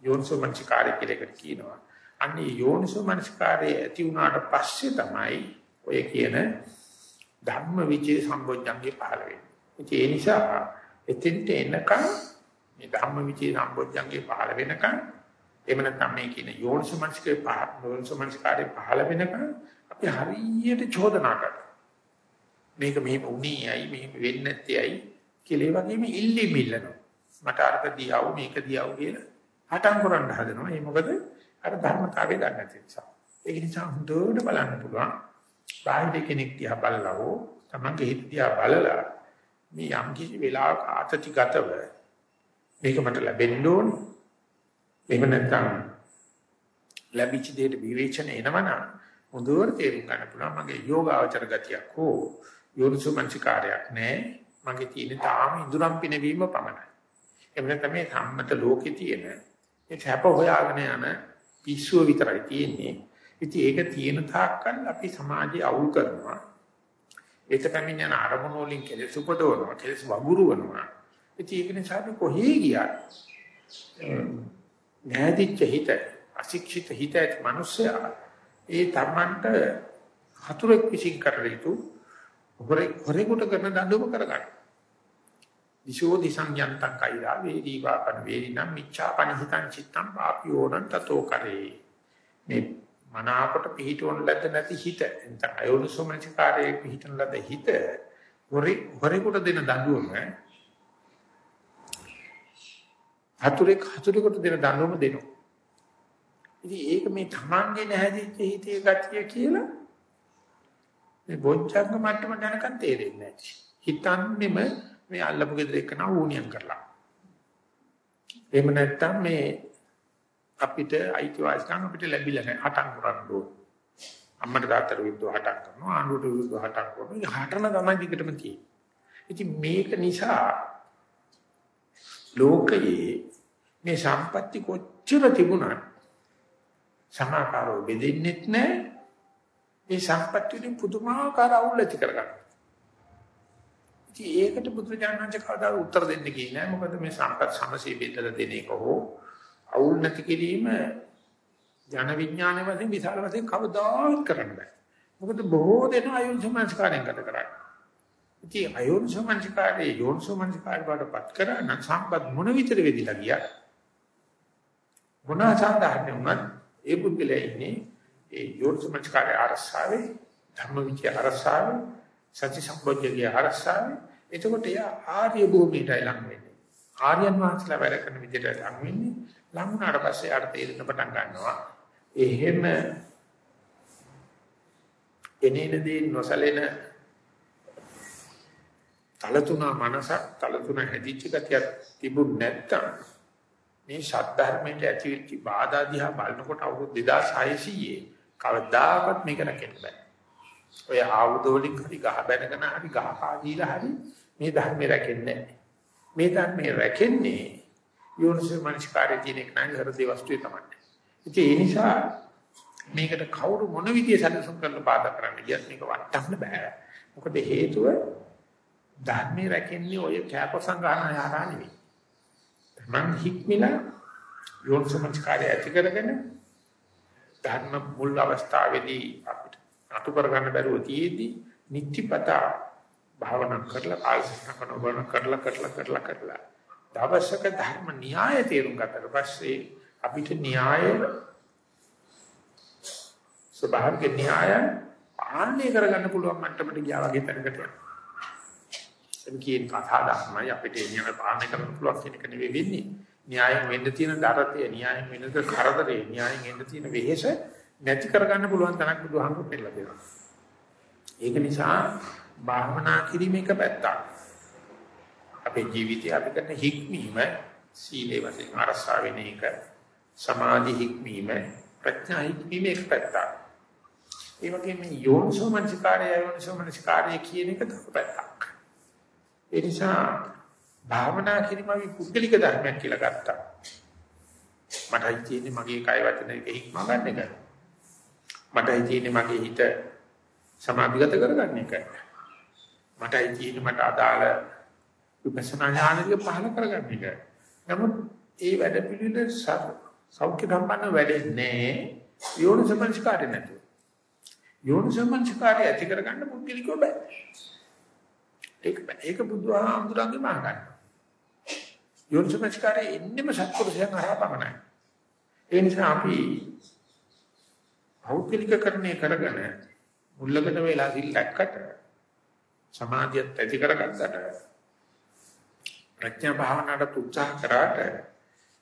යෝනිසමනස්කාරය කියලා එකට කියනවා. අන්නේ යෝනිසමනස්කාරය ඇති වුණාට පස්සේ තමයි ඔය කියන ධම්ම විචේ සම්බොජ්ජංගේ පහළ වෙන්නේ. ඒ නිසා එතෙන්ට එනකන් මේ ධම්ම විචේ සම්බොජ්ජංගේ පහළ වෙනකන් එහෙම නැත්නම් මේ කියන යෝනිසමනස්කේ පහ යෝනිසමනස්කාරේ පහළ වෙනකන් අපි හරියට චෝදනා කරනවා. මේක මෙහෙම උනේ ඇයි මෙහෙම වෙන්නේ නැත්තේ ඇයි කියලා ඒ වගේම ඉල්ලි මිල්ලනවා. මට අර්ථ දියව මේක දියව කියලා හටන් කරන්න හදනවා. ඒ මොකද අර ධර්මතාවය දන්නේ නැති නිසා. ඒක නිසා හොඳට බලන්න පුළුවන්. බාහිර කෙනෙක් දිහා බලලා හෝ තමන්ගේ හිත දිහා බලලා මේ යම් කිසි වෙලාවක ආතතිගතව මේක මට ලැබෙන්න ඕන. එහෙම නැත්නම් ලැබිච්ච දෙයට විවේචන එනවනම් හොඳට තේරුම් ගන්න පුළුවන් මගේ යෝගාචර ගතියක් හෝ යෝනිසුමංචකාරයක් නැහැ. මගේ තියෙන තාම ඉදුරම් පිනවීම පමණයි. එහෙම නැත්නම් මේ සම්මත ලෝකේ තියෙන ඒ හැප හොයාගෙන යන පිස්සුව විතරයි තියෙන්නේ. ඉතින් ඒක තියෙන තාක්කල් අපි සමාජය අවුල් කරනවා. ඒක පැමිණ යන අරමුණු වලින් කෙලෙස් උපදවනවා, කෙලෙස් වගුරුවනවා. ඉතින් ඒක නිසා අපි කොහේ ගියත් නැදිච්ච හිත, අශික්ෂිත හිත ඇති මිනිස්සයා ඒ තමන්ට හතුරෙක් විසින් කරලිතු හොරේ හොරේකට කරන දඬුවම කරගන්න. විශෝ දිසංයන්තං කෛරා වේදී වාපන වේදිනම් මිච්ඡාපන හිතං චිත්තං පාපියෝනං තතෝ කරේ. මේ මනාකොට පිහිටවන ලද්ද නැති හිත නැත්නම් අයෝනිසෝමනසිකාරයේ පිහිටන ලද්ද හිත හොරි හොරිකට දෙන දඬුවම හතුරෙක් හතුරෙකුට දෙන දඬුවම දෙනවා. ඉතින් ඒක මේ තමන්ගේ නැහැදිච්ච හිතේ ගතිය කියලා මේ බොජ්ජංග මට්ටම දැනකන් තේරෙන්නේ නැහැ. හිතන්නේම මේ අල්ලපු ගෙදර එක්කන ඌනියම් කරලා. එහෙම නැත්නම් මේ අපිට අයිතිවාසිකම් අපිට ලැබිලා නැහැ. හටන් කරන්න ඕන. අම්මට තාත්තට විරුද්ධව හටන් කරනවා, ආණ්ඩුවට විරුද්ධව හටන් කරනවා. මේ හටන තමයි දිගටම තියෙන්නේ. ඉතින් මේක නිසා ලෝකයේ මේ සම්පatti කොච්චර තිබුණත් සමාකාරව බෙදෙන්නෙත් නැහැ. මේ සම්පatti වලින් පුදුමාකාර අවුල් ඇති කරගන්නවා. ඉතින් ඒකට බුදුරජාණන් කවදා උත්තර දෙන්න ගියේ නෑ මොකද මේ සම්පත් සමසේ බෙදලා දෙන එක හෝ අවුල් නැති කිරීම ජන විඥානය වශයෙන් විශාල වශයෙන් කවදාවත් කරන්න බෑ. මොකද බොහෝ දෙනා අයෝනිසමංස්කාරයෙන් ගත කරන්නේ. ඉතින් අයෝනිසමංස්කාරයේ යෝනිසමංස්කාර වලපත් කරා නම් සම්පත් මොන විතර වෙදිලා ගියා. මොන සාධාරණ වුණත් ඒ පුද්ගලයා ඉන්නේ ඒ යෝනිසමංස්කාරයේ අරසාවේ ධර්මවිචය අරසාවේ සති සම්පෝඥයේ අරසාවේ එතකොට එයා ආර්ය භූමියටයි ලං වෙන්නේ. ආර්යයන් වහන්සේලා වැඩ කරන විදිහට ලං වෙන්නේ. ලං වුණාට පස්සේ ආට තේරෙන්න පටන් ගන්නවා. එහෙම එනේන දේ නොසලෙන තලතුණා මනසක් තලතුණ හැදිච්ච ගතියක් තිබුණ නැත්තම් මේ ශාද්ධර්මයට ඇතිවෙච්ච බාධා දිහා බලනකොට අවුරුදු 2600 කවදාකවත් මේක රැකෙන්න බෑ. ඔය ආයුධ වලින් හරි ගහ බැනගෙන හරි ගහ පාදීලා හරි මේ ධර්මය රැකෙන්නේ නැහැ. මේ ධර්මය රැකෙන්නේ යෝනිසෝ මනස්කාරයේ තියෙන එක නෑ හෘදේ වස්තුවේ තමයි. ඉතින් ඒ නිසා මේකට කවුරු මොන විදිය සැලසුම් කරලා බාධා කරන්න ගියත් මේක වටන්න බෑ. මොකද හේතුව ධර්මයේ රැකෙන්නේ ඔය කෑප සංගාහන යහරා නෙවෙයි. මං හික්මිලා යෝනිසෝ මනස්කාරය ඇති කරගෙන ධර්ම මුල් අවස්ථාවේදී අපිට අතු කරගන්න බැරුව තියේදී නිත්‍යපතා භාවනා කරලා ආයසන කරන කරලා කරලා කරලා කරලා දවසක ධර්ම න්‍යාය තේරුම් ගත්තට පස්සේ අපිට න්‍යාය ස්වභාවික න්‍යාය පාලනය කරගන්න පුළුවන් මට්ටමට ගියා වගේ තැනකට යනවා. එම් කියන කතා ධර්මයි අපිට න්‍යාය පාලනය කරන්න පුළුවන් කියන එක නෙවෙයි වෙන්නේ. න්‍යායෙන් වෙන්න තියෙන දරතේ න්‍යායෙන් වෙන්න තියෙන කරදරේ න්‍යායෙන් වෙන්න තියෙන වෙහෙස නැති කරගන්න පුළුවන් තැනක් බුදුහාමුදුරුවෝ පෙන්නලා දෙනවා. ඒක නිසා භාවනා කිරීම එක පැත්තක්. අපේ ජීවිතය අපි කරන හික්මීම සීලේ වශයෙන් අරසා වෙන එක සමාධි හික්මීම ප්‍රඥා හික්මීම එක පැත්තක්. ඒ වගේම යෝනිසෝ මනසිකාරය යෝනිසෝ මනසිකාරය කියන එක තව පැත්තක්. ඒ නිසා භාවනා කිරීම අපි පුද්ගලික ධර්මයක් කියලා ගත්තා. මටයි තියෙන්නේ මගේ කය වචන එක හික්ම ගන්න එක. මටයි තියෙන්නේ මගේ හිත සමාධිගත කරගන්න එක. මටයි තියෙන්නේ මට අදාළ විපස්සනා ඥානදික පහල කරගන්න එක. නමුත් ඒ වැඩ පිළිවෙල සෞඛ්‍ය සම්පන්න වැඩෙන්නේ යෝනිසමංස්කාරය නැතුව. යෝනිසමංස්කාරය ඇති කරගන්න පුද්ගලිකව බෑ. ඒක ඒක බුදුහාමුදුරන්ගේ මහා ගන්න. යෝනිසමංස්කාරය එන්නෙම සත්පුරුෂයන් හරහා පමණයි. ඒ නිසා අපි පෞද්ගලිකකරණය කරගෙන මුල්ලකට වෙලා සිල් ලැක්කට සමාධියත් ඇති කරගත්තට ප්‍රඥා භාවනාවට උත්සාහ කරාට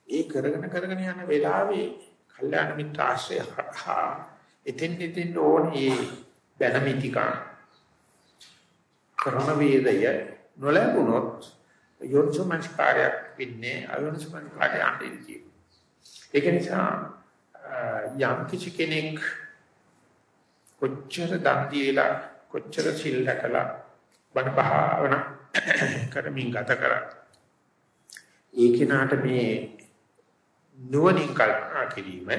ඒ කරගෙන කරගෙන යන වෙලාවේ කල්යාණ මිත්‍ර ආශ්‍රය හා එතෙන් එතෙන් ඕනේ බැලමිතිකා කරන වේදය නොලැබුණොත් යොන්සමංස්කාරයක් වෙන්නේ අයොන්සමංස්කාරය අන්තිමයි ඒක නිසා යම් කිසි කෙනෙක් කොච්චර දන් දීලා කොච්චර සිල් රැකලා බණ භාවනා කරමින් ගත කරා ඒ කෙනාට මේ නුවණින් කල්පනා කිරීම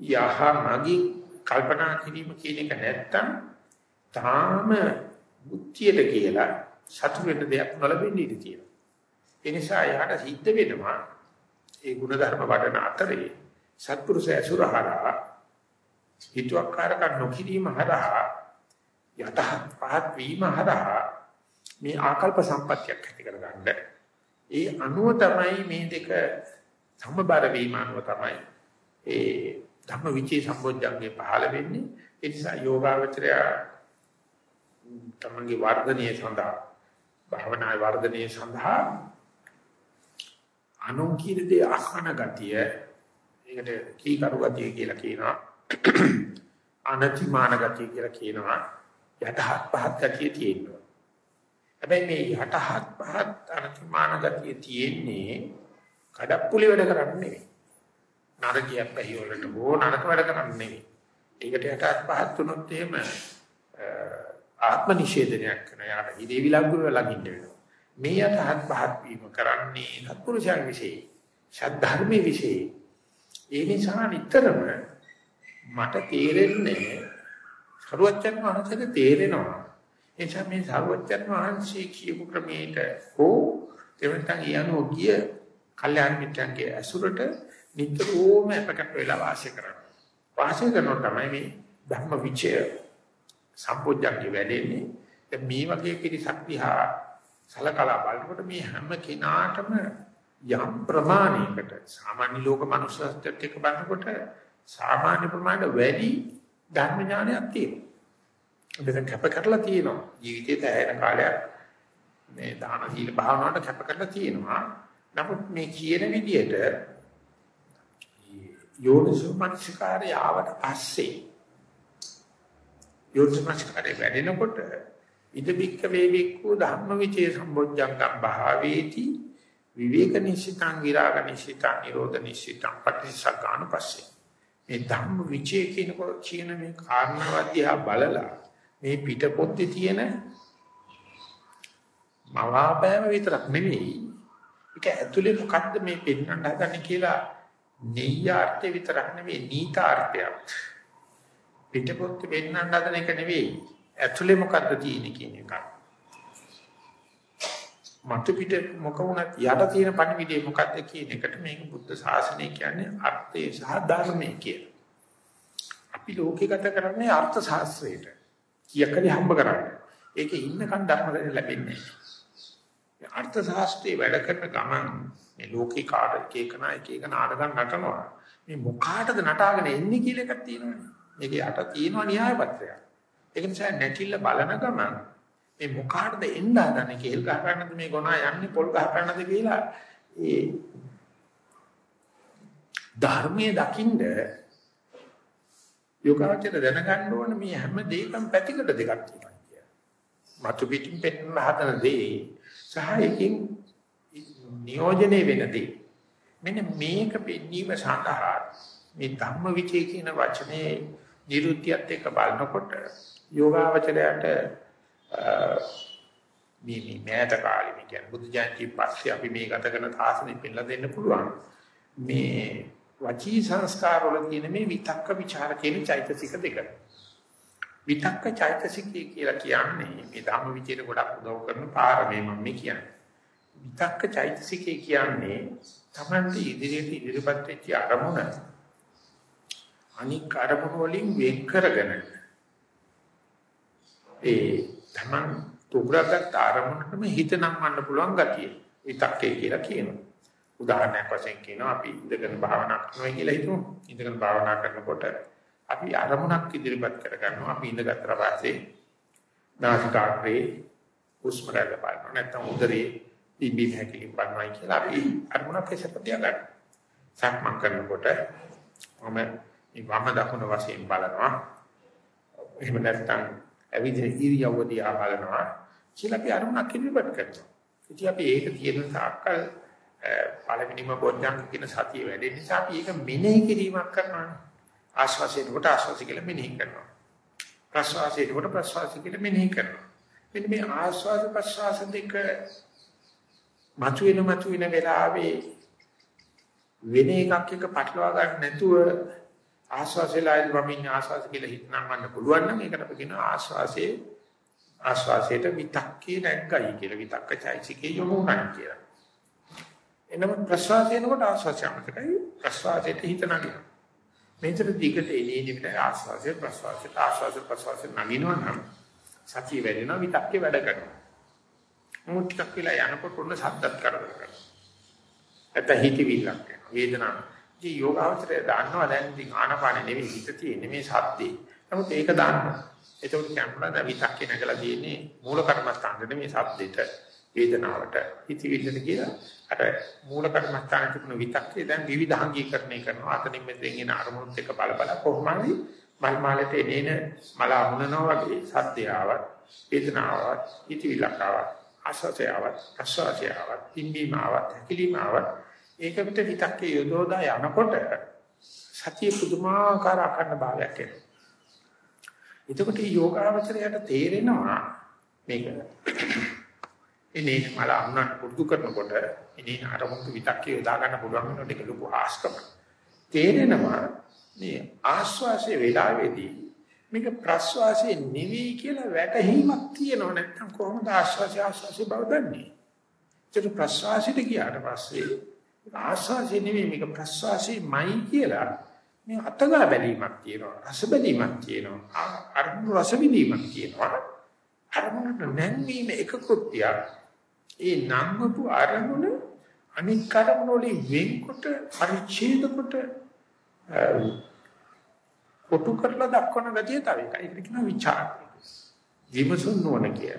යහ මගින් කල්පනා කිරීම කියන එක නැත්තම් තාම බුද්ධියට කියලා සතු වෙන දෙයක් නොලබෙන්න ඉඩ තියෙනවා. ඒ නිසා යාට සිද්ධ වෙනවා ඒ ಗುಣධර්ම වඩන අතරේ සත්පුරුෂ ඇසුරහරා හිතුවක්කාරක නොකිරීම හරහා යතහ පහත් වීම හරහා මේ ආකල්ප සම්පත්තියක් ඇති කරගන්න. ඒ අනුව තමයි මේ දෙක සමබර වීම අනුව තමයි ඒ ධම්ම විචේ සම්බොජ්ජංගේ පහළ වෙන්නේ. ඒ නිසා යෝගාවචරය තමන්ගේ වර්ධනය සඳහා භාවනා වර්ධනය සඳහා අනුන් කියන දේ අහන ගතිය ඒකට කීකරු ගතිය කියලා කියනවා. අනතිමාන ගතිය කියලා කියනවා. යටහත් පහත් ගතිය තියෙනවා. හැබැයි මේ යටහත් පහත් අනතිමාන ගතිය තියෙන්නේ කඩප්පුලි වැඩ කරන්නේ නෙවෙයි. නරකියක් පැහි වලට හෝ නරක වැඩ කරන්නේ නෙවෙයි. ඒකට යටහත් පහත් තුනොත් එහෙම ආත්ම නිෂේධනයක් කරන යාට ඉදී විලංගුව ළඟින් වෙනවා. මේ යටහත් පහත් වීම කරන්නේ සත්පුරුෂයන් විශේෂයි. ශාද්ධර්මයේ විශේෂයි. ඒ නිසා නිතරම මට තේරෙන්නේ සරුවච්චන් වහන්සේට තේරෙනවා. එනිසා මේ සරුවච්චන් වහන්සේ කියපු ක්‍රමයට හෝ දෙවන්තන් යano ගිය කල්යාණ මිත්‍රන්ගේ ඇසුරට නිතරම අපකට වෙලා වාසය කරනවා. වාසය කරනවා තමයි මේ ධර්ම විචය සම්පෝඥංගේ වැඩෙන්නේ. මේ වගේ පිරිසක් දිහා සලකලා බලනකොට මේ හැම කෙනාටම යම් ප්‍රමාණයකට සාමාන්‍ය ලෝක මනුස්සයෙක් එක්ක බලනකොට සාමාන්‍ය ප්‍රමාණයට වැඩි ධර්ම ඥානයක් තියෙනවා. ඒක කැප කරලා තියෙනවා. ජීවිතේ තැහෙන කාලයක් මේ දාන සීල භාවනාවට කැප කරලා තියෙනවා. නමුත් මේ කියන විදිහට යෝනිසෝමනසිකාරය ආවට පස්සේ යෝනිසෝමනසිකාරය වැඩෙනකොට ඉද බික්ක වේවික්ඛු ධම්මවිචේ සම්බොජ්ජංගම් භාවේති විවේක නිසිතං විරාග නිසිතං නිරෝධ නිසිතං පටිසග්ගාන පස්සේ මේ ධම්ම විචේ කියනකොට කියන මේ කාරණාවදියා බලලා මේ පිටපොත්තේ තියෙන මවාපෑම විතරක් නෙවෙයි ඒක ඇතුලේ මොකද්ද මේ පෙන්වන්න හදන්නේ කියලා නෙය්‍යාර්ථය විතරක් නෙවෙයි නීතාර්ථයක් පිටපොත්තේ පෙන්වන්න හදන එක නෙවෙයි. ඇතුලේ මොකද්ද තියෙන්නේ කියන එක. මතු පිට මොක වුණත් යට තියෙන පණිවිඩය මොකද්ද කියන එකට මේක බුද්ධ ශාසනය කියන්නේ අර්ථය සහ ධර්මය කියන. අපි ලෝකේ ගත කරන්නේ අර්ථ ශාස්ත්‍රයට. කියකලි හම්බ කරන්නේ. ඒකේ ඉන්නකන් ධර්ම ලැබෙන්නේ නැහැ. අර්ථ ශාස්ත්‍රයේ වැඩ කරන ගමන් මේ ලෝකේ කාට එක එක නා එක එක නාටකම් නටනවා. මේ මොකාටද නටාගෙන එන්නේ කියලා එකක් තියෙනවනේ. මේකේ යට තියෙනවා න්‍යාය පත්‍රයක්. ඒක නිසා නැකිල්ල බලන ගමන් මේ මොකාටද එන්න හදන්නේ කේල් ගහ ගන්නද මේ ගොනා යන්නේ පොල් ගහ ගන්නද කියලා ඒ ධර්මයේ දකින්ද යෝගාචර දැනගන්න ඕනේ මේ හැම දෙයකම පැතිකඩ දෙකක් තියෙනවා කියලා. මතු පිටින් පෙන්න හදන දේ සහ එකකින් නියෝජනය වෙන දේ. මෙන්න මේක පෙන්වීම සඳහා මේ ධම්ම විචේ කියන වචනේ නිරුද්ධියත් එක්ක බලනකොට යෝගාවචරයට මේ මේ මෑත කාලේ මේ කියන්නේ බුද්ධ ජයන්ති පස්සේ අපි මේ ගත කරන තාසනෙ පෙන්නලා දෙන්න පුළුවන් මේ වචී සංස්කාර වල තියෙන මේ විතක්ක ਵਿਚාර කියන චෛතසික දෙක. විතක්ක චෛතසිකය කියලා කියන්නේ මේ ධම්ම විචේත ගොඩක් උදව් කරන පාරමේ මම මේ කියන්නේ. විතක්ක චෛතසිකය කියන්නේ තමයි ඉදිරියට ඉදිරිපත් වෙච්ච අරමුණ අනික් අරමුණ වලින් වෙන් කරගෙන ඒ තමන් තුග්‍රගත් අරමුණටම හිත නම්වන්න පුළුවන් ගතිය විතක්කේ කියලා කියනවා. උදාහරණයක් වශයෙන් කියනවා අපි ඉඳගෙන භාවනා කරනවා කියලා හිතමු. ඉඳගෙන භාවනා කරනකොට අපි අරමුණක් ඉදිරිපත් කරගන්නවා. අපි ඉඳගත්තට පස්සේ නාසිකාග්‍රේ හුස්ම රැල්ල බලනවා. නැත්නම් උදරේ පිම්බි හැකිලි බලනවා කියලා අපි අරමුණක් ඉස්සරහට ගන්නවා. සක්මන් කරනකොට මම මේ වම දකුණ වශයෙන් බලනවා. එහෙම නැත්නම් ඇවිදින ඉරියව්ව දිහා බලනවා. කියලා අපි අරමුණක් ඉදිරිපත් කරනවා. ඉතින් අපි ඒක තියෙන තාක්කල් පළවෙනිම බොද්ධංග කියන සතිය වැඩි නිසා අපි ඒක මෙනෙහි කිරීමක් කරනවා. ආශ්වාසයට කොට ආශ්වාසය කියලා මෙනෙහි කරනවා. ප්‍රශ්වාසයට කොට ප්‍රශ්වාසය කියලා මෙනෙහි කරනවා. මෙන්න මේ ආශ්වාස ප්‍රශ්වාස දෙක මතුවෙන මතුවෙන වෙලාවේ වෙන එකක් එක පටලවා ගන්න නැතුව ආශ්වාසයලයි වමින් ආශ්වාස කියලා හිතනම් ගන්න පුළුවන් නම් ඒකට අපි කියනවා ආශ්වාසයේ ආශ්වාසයට විතක්කේ නැග්ගයි කියලා විතක්ක චෛසිකේ යොමුණයි කියලා. එනම ප්‍රශ්වාසයෙන්කොට ආශ්වාසය අමතකයි ප්‍රශ්වාසයට හිත නගිනවා. මේතර දිගට එනේ නිවිත ආශ්වාසය ප්‍රශ්වාසය ආශ්වාසය ප්‍රශ්වාසය නගිනවා නම් සතිය වැඩෙනවා විතක්කේ වැඩ කරනවා. මොකක් ටිකක් වෙලා යනකොට උන්න සද්දත් කරදර කරනවා. නැත්නම් හිතවිල්ලක් වේදනාවක්. ඉතින් යෝගාවචරය දන්නවා දැන් ඉතින් ආනපාන නෙවෙයි හිත තියෙන්නේ මේ සද්දේ. නමුත් ඒක දන්නවා. එතකොට කියනවා දැන් විතක්කේ නැගලා තියෙන්නේ මූල කර්මස්ථානෙට මේ සද්දෙට වේදනාවට හිතවිල්ලට කියලා අර මූල කර්මස්ථානයේ තිබුණු විතක්කේ දැන් විවිධාංගීකරණය කරනවා. අතනින් මෙතෙන් එන අරමුණුත් එක්ක බල බල කොහොමද මල් මාලට එනේන මල අමුණනවා වගේ සද්දයාවත් වේදනාවත් හිතවිල්ලක් ආවත් ආශාසයාවත් ප්‍රසවාසයාවත් පිම්බීමාවත් හැකිලිමාවත් ඒකට විතක්කේ යොදෝදා යනකොට සතිය පුදුමාකාර අකන්න භාවයක් එනවා. එතකොට යෝගාවචරයට තේරෙනවා මේක එනේ මල අමුණට පුරුදු කරනකොට එනේ අරමුණු විතක්කේ යොදා ගන්න පුළුවන් වෙනකොට ඒක ලොකු ආස්කම. තේරෙනවා මේ ආස්වාසේ වෙලාවේදී මේක ප්‍රස්වාසයේ නෙවෙයි කියලා වැටහීමක් තියෙනව නැත්නම් කොහොමද ආස්වාසය ආස්වාසය බව දන්නේ? ඒක ප්‍රස්වාසයට ගියාට පස්සේ ආස්වාසය නෙවෙයි මේක ප්‍රස්වාසයමයි කියලා මේ අතගා බැලීමක් තියෙනවා රස බැලීමක් තියෙනවා අරමුණු රස විඳීමක් තියෙනවා අරමුණට නැංවීම එක කෘත්‍යයක් ඒ නම්මපු අරමුණ අනික් අරමුණ වලින් වෙන්කොට පරිච්ඡේද කොට කොටු කරලා දක්වන ගතිය තව එකයි. ඒකට කියනවා විචාර. විමසුන් නොවන කිය.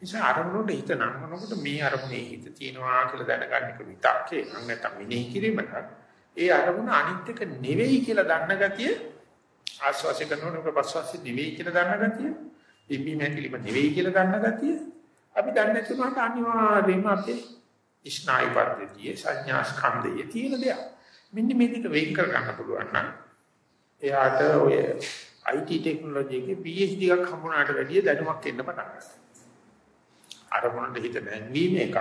නිසා අරමුණට හිත නංවනකොට මේ අරමුණේ හිත තියනවා කියලා දැනගන්න එක විතක්කේ. නම් නැත්නම් මෙනෙහි කිරීමකට ඒ අරමුණ අනිත් එක නෙවෙයි කියලා දන්න ගතිය ආස්වාසිය කරනකොට ප්‍රසවාසිය නෙවෙයි කියලා දන්න ගතිය. ඉම්බි මැකිලිම නෙවෙයි කියලා දන්න ගතිය. අපි දන්නේ නැතුනට අනිවාර්යයෙන්ම අපේ ස්නායු පද්ධතියේ සංඥා ස්කන්ධයේ තියෙන දෙයක්. මෙන්න මේ දෙක වෙන් කර ගන්න පුළුවන් නම් එයාට ඔය IT ටෙක්නොලොජි එකේ PhD එකක් හම්බුනාට වැඩිය දැනුමක් එන්න පටන් ගන්නවා. අරමුණට හිත නැංවීම එකක්.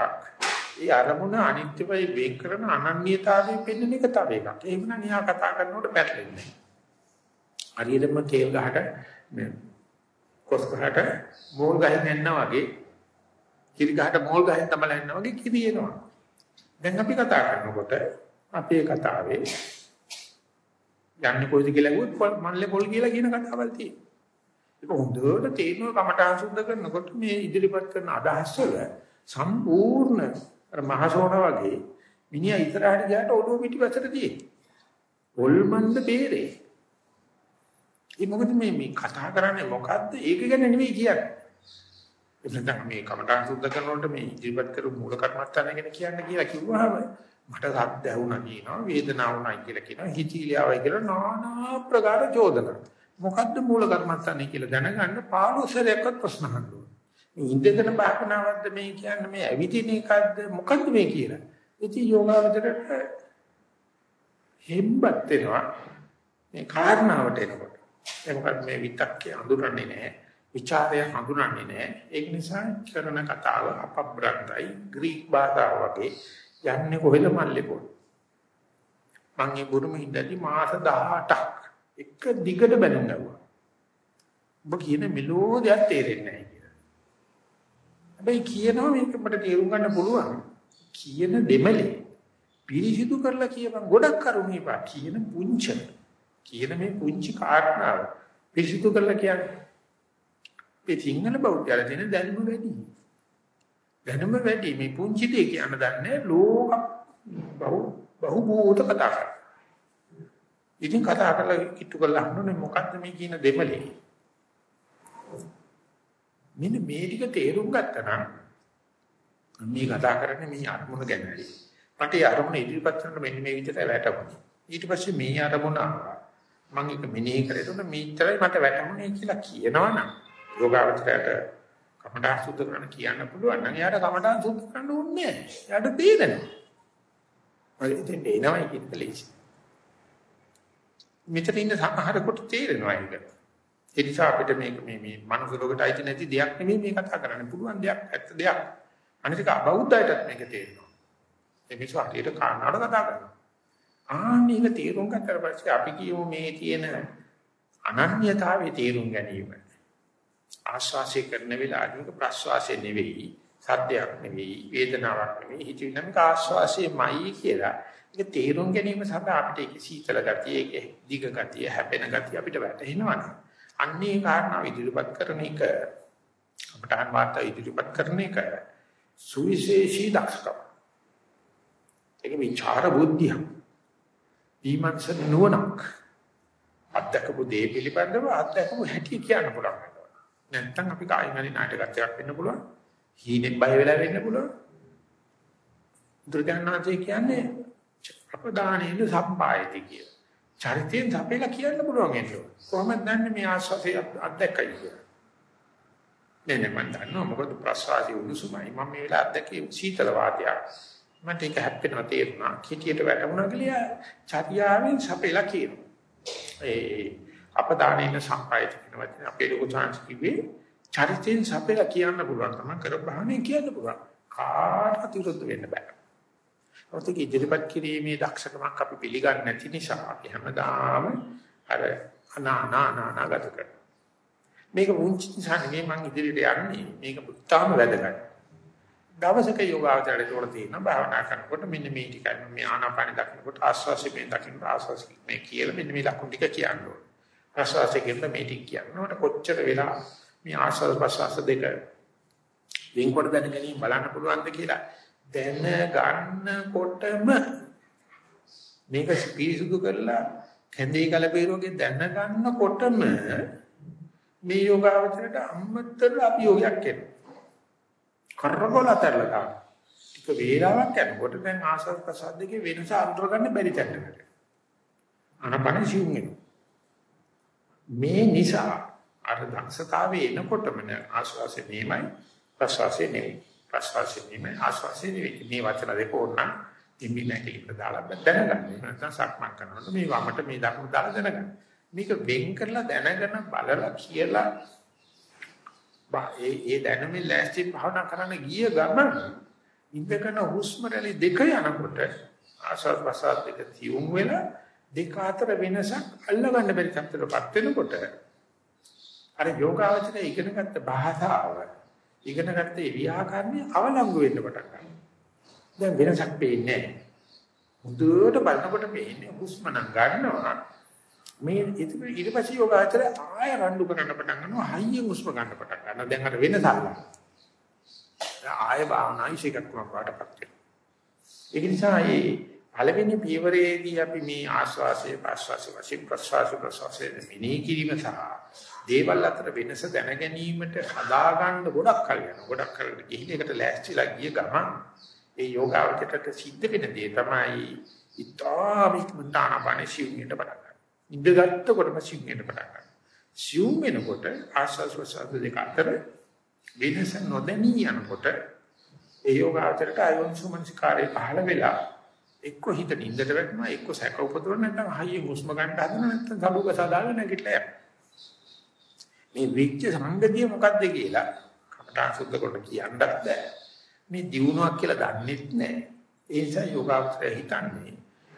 ඒ අරමුණ අනිත්‍යවයි වෙන් කරන අනන්‍යතාවයෙන් පෙන්වන එක තව එකක්. එහෙම නම් එයා කතා කරනකොට පැටලෙන්නේ නැහැ. හරියටම තේල් ගහට මේ කොස් ගහට මෝල් ගහින් යනවා වගේ කිරි ගහට මෝල් ගහින් තමයි යනවා වගේ කිරි එනවා. දැන් අපි කතා කරනකොට අපේ කතාවේ යන්නේ කොයිද කියලා ඇහුවොත් මල්ලේ පොල් කියලා කියන කතාවල් තියෙනවා. ඒක හොඳට තේරෙනවා කමඨාන් සුද්ධ කරනකොට මේ ඉදිරිපත් කරන අදහස් වල සම්පූර්ණ අර මහසෝන වගේ මිනිහා ඉස්සරහට ගියාට ඔළුව පිටිපස්සට තියෙන්නේ. පොල් මන්ද බේරේ. ඒ මොකද මේ මේ කතා කරන්නේ මොකද්ද? ඒක ගැන නෙවෙයි කියන්නේ. එතන මේ කමඨාන් සුද්ධ කරනකොට මේ ඉදිරිපත් කරු මූල කර්මස්ථාන ගැන කියන්න කියලා කිව්වහම මට සද්ද ඇහුණා කියනවා වේදනාව උනායි කියලා කියනවා හිතීලියාවයි කියලා নানা ප්‍රකාර චෝදනා මොකද්ද මූල කර්මස්ථානේ කියලා දැනගන්න පාළුසරයක්වත් ප්‍රශ්න අහන්න ඕනේ ඉන්දෙතන භාවනාවක්ද මේ කියන්නේ මේ ඇවිදින එකක්ද මොකද්ද මේ කියලා ඉතින් යෝගාවචරයට හෙම්බත් වෙනවා මේ කාරණාවට එනකොට ඒ මොකද මේ විතක්කේ අඳුරන්නේ නැහැ ਵਿਚාරය හඳුනන්නේ නැහැ. ඒක නිසා කරන කතාව අපබ්‍රන්තයි ග්‍රීක භාෂාව වගේ යන්නේ කොහෙද මල්ලේ පොල්. මං ඒ බුරුම ඉඳදී මාස 18ක් එක දිගට බැලුම් ගවුවා. ඔබ කියන මෙලෝදියක් තේරෙන්නේ නැහැ කියලා. හැබැයි කියනවා මේක මට තේරුම් ගන්න පුළුවන්. කියන දෙමලේ පිරිසිදු කරලා කියපන් ගොඩක් කරුණේ පා කියන පුංච කියන මේ පුංචි කාරණාව පිරිසිදු කරලා කියන්නේ මේ සිංහල බෞද්ධයලා තියෙන දැනුම වැඩි. දැනුම වැඩි මේ පුංචි දෙය කියන දන්නේ ලෝක බහු බහු භූත කතා කරා. ඉතින් කතා කරලා කිට්ටු කරලා අහන්නේ මොකද්ද මේ කියන දෙමලේ. මෙන්න මේ ටික තේරුම් ගත්තා නම් මේ කතා කරන්නේ මේ අරමුණ ගැනයි. මට ඒ අරමුණ ඉදිරිපත් කරන්න මෙන්න මේ විදිහට වැටුණා. ඊට පස්සේ මේ අරමුණ මම ඒක මෙනෙහි කරේතොට මේතරයි මට වැටුනේ කියලා කියනවනම් යෝගාවචරයට කමඨා සුද්ධ කරන්න කියන්න පුළුවන් නම් එයාට කමඨා සුද්ධ කරන්න ඕනේ නැහැ. එයාට තේරෙනවා. ඔය ඉතින් එනවයි කියන කලේසි. මෙතන ඉන්න සමහර කොට තේරෙනවා ඒක. ඒ නිසා අපිට මේක මේ මේ මනුස්ස ලෝකයට අයිති නැති දෙයක් නෙමෙයි මේ කතා කරන්න පුළුවන් දෙයක් ඇත්ත දෙයක්. අනිතික අබෞද්ධයටත් මේක තේරෙනවා. ඒ නිසා හරියට කාරණාවට කතා කරනවා. ආන්නේක තේරුම් ගත්තට පස්සේ අපි කියමු මේ තියෙන අනන්‍යතාවයේ තේරුම් ගැනීම. ආශ්වාසය කරන වෙලාවක ප්‍රශ්වාසය නෙවෙයි, සද්දයක් නෙවෙයි, වේදනාවක් නෙවෙයි, හිතවිලිමක ආශ්වාසයමයි කියලා. ඒක තේරුම් ගැනීම සඳහා අපිට ඒක සීතල ගතිය, ඒක දිග ගතිය, හැපෙන ගතිය අපිට වැටහෙනවනේ. අන්නේ කාරණා ඉදිරිපත් කරන එක අපටහන් වාර්තා ඉදිරිපත් කරන එක සුවිශේෂී දක්ෂකම. ඒක විචාර බුද්ධිය. ඊමණස නුවණක්. අත්දකපු දේ පිළිබඳව අත්දකපු හැටි කියන්න පුළුවන්. නැත්තම් අපි කායින් හරි නාටකයක් වෙන්න පුළුවන්. හීනෙන් බය වෙලා වෙන්න පුළුවන්. දුර්ගන්නාතේ කියන්නේ අපදානේන සම්පායති කිය. චරිතයෙන් අපේලා කියන්න පුළුවන් ඒක. කොහොමද දන්නේ මේ ආස්වාසේ අත්දැකයි කියලා. නේ නේ මම දන්නවා මොකද ප්‍රසවාසී උණුසුමයි මම මේ වෙලාව අත්දැකී සීතල වාතයක්. මට ඒක හැප්පෙනවා තේරුණා. කිටියට වැටුණා කියලා චර්යාවෙන් සපේලා කියනවා. ඒ අපදානේන සම්පායති කියන වචනේ අපේ ලොකු chance කිව්වේ චරිතෙන් සපේලා කියන්න පුළුවන් තමයි කරබහනේ කියන්න පුළුවන්. කාටවත් විරුද්ධ වෙන්න බෑ. ඔතක ඉදිරිපත් කිරීමේ දක්ෂකමක් අපි පිළිගන්නේ නැති නිසා අපි හැමදාම අර අනානානාගත කරනවා. මේක වුංචි නිසා නෙමෙයි මම ඉදිරියට යන්නේ. මේක පුතාම වැදගත්. දවසක යෝගාවචරයට උඩ තියෙන භාවනා කරනකොට මෙන්න මේ ටිකයි මේ ආනාපාන දකින්නකොට ආස්වාසි මේ දකින්න ආස්වාසි මේ කියලා මෙන්න මේ ලකුණු ටික කියන්න ඕනේ. ආස්වාසි කියන මේ ටික කියනකොට කොච්චර වෙලා මේ ආස්වාද ප්‍රසවාස දෙක වෙන්කොට දැන ගැනීම බලන්න පුළුවන්ද කියලා දැන ගන්නකොටම මේක පිරිසුදු කරලා කැඳේ කලපේරුවගේ දැන ගන්නකොටම මේ යෝගාවචරයට අම්මතර අභියෝගයක් එනවා. කරකොල අතරලා ගන්න. ටික වේලාවක් යනකොට දැන් ආසස් ප්‍රසාද දෙකේ වෙනස අඳුර ගන්න බැරි තැනකට. අනපන සිවුම් වෙනවා. මේ නිසා අර දක්ෂතාවයේ එනකොටම ආශ්වාසය මෙහෙමයි ප්‍රශ්වාසය නෙවෙයි. ප්‍රශ්වාසය නෙමෙයි ආශ්වාසය නෙවෙයි. මේ වචන දෙක ඕනනම් ඉම්බි නැකලිට දාලා දැනගන්න. නැත්නම් සක්මන් කරනකොට මේ වමට මේ දකුණට දාලා දැනගන්න. මේක වෙන් කරලා දැනගෙන බලලා කියලා ඒ ඒ දැනුමින් ලෑස්ති භාවනා කරන්න ගිය ගමන් ඉඳගෙන හුස්ම රැලි දෙක යනකොට ආශ්වාස ප්‍රශ්වාස දෙක තියුම් වෙලා දෙක අතර වෙනසක් අල්ලගන්න බැරි තත්ත්වයකටපත් වෙනකොට අර යෝගාවචරය ඉගෙනගත්ත භාෂාව ඉගෙන ගත්තේ ව්‍යාකරණය අවලංගු වෙන්න පටන් ගන්නවා. දැන් වෙනසක් පේන්නේ නැහැ. හොඳට බලනකොට පේන්නේ හුස්ම නම් ගන්නවා. මේ ඊට පස්සේ යෝගාචරය ආය රණ්ඩු කරන්න පටන් ගන්නවා. හයියෙන් හුස්ම ගන්න පටන් ගන්නවා. දැන් අර වෙනසක් ආය භාවනායි එකක් වඩපත් වෙනවා. ඒ නිසා මේ පළවෙනි පියවරේදී අපි මේ ආස්වාසය ප්‍රස්වාසය වශයෙන් ප්‍රස්වාසය ප්‍රස්වාසය මෙනෙහි කිරීම සහ දේවල් අතර වෙනස දැන ගැනීමට හදාගන්න ගොඩක් කල් යනවා. ගොඩක් කල් ගිහින් එකට ලෑස්තිලා ගිය ගමන් ඒ යෝගාවචරයට සිද්ධ වෙන දේ තමයි ඊතාවික්මන්ත ආනපන සිව්මිට පටන් ගන්න. ඉඳගත්ත කොටම සිව්මිට පටන් ගන්න. සිව් වෙනකොට ආස්වාස් ප්‍රසාද දෙක අතර වෙනස නොදැනී යනකොට ඒ යෝගාවචරයට අයෝන්සුමනසිකාරය පහළ වෙලා එක්ක හිත නින්දට වැටෙනවා එක්ක සැක උපදවන නැත්නම් හයිය හුස්ම ගන්න හදන නැත්නම් සබුක සදාගෙන නැගිටලා යනවා. මේ විච්ච සංගතිය මොකද්ද කියලා කමඨා සුද්ධ කොට කියන්නත් බෑ. මේ දියුණුවක් කියලා දන්නෙත් නෑ. ඒ නිසා යෝගාවචරය හිතන්නේ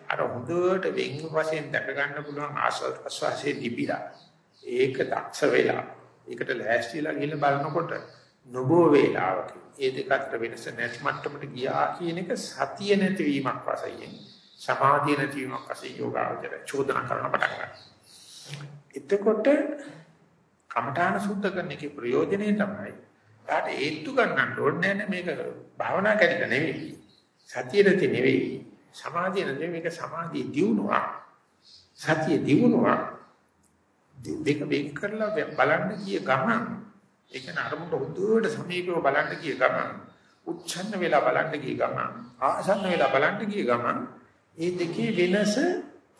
අර හොඳට වෙන් වශයෙන් දැක ගන්න පුළුවන් ආස්වාද ප්‍රසවාසයේ දිපිලා ඒක දක්ෂ වෙලා ඒකට ලෑස්තිලා ගිහින් බලනකොට නොබෝ වේලාවක ඒ දෙක අතර වෙනස නැති මට්ටමට ගියා කියන එක සතිය නැතිවීමක් වශයෙන් සමාධිය නැතිවීමක් වශයෙන් යෝගාවචර චෝදනා කරන පටන් ගන්නවා. එතකොට කමඨාන සුද්ධ කරන එකේ ප්‍රයෝජනේ තමයි යාට ඒත්තු ගන්නන්න ඕනේ නැහැ මේක භාවනා කරිට නෙවෙයි සතිය නැති නෙවෙයි සමාධිය නැති මේක සමාධිය දියුණුවක් සතිය දියුණුවක් දෙක වෙන් කරලා බලන්න කිය ගමන් ඒ කියන්නේ අරමුණට හොඳට සමීපව බලන්න කිය ගමන් උච්ඡන්න වෙලා බලන්න කිය ගමන් ආසන්න වෙලා බලන්න කිය ගමන් ඒ දෙකේ වෙනස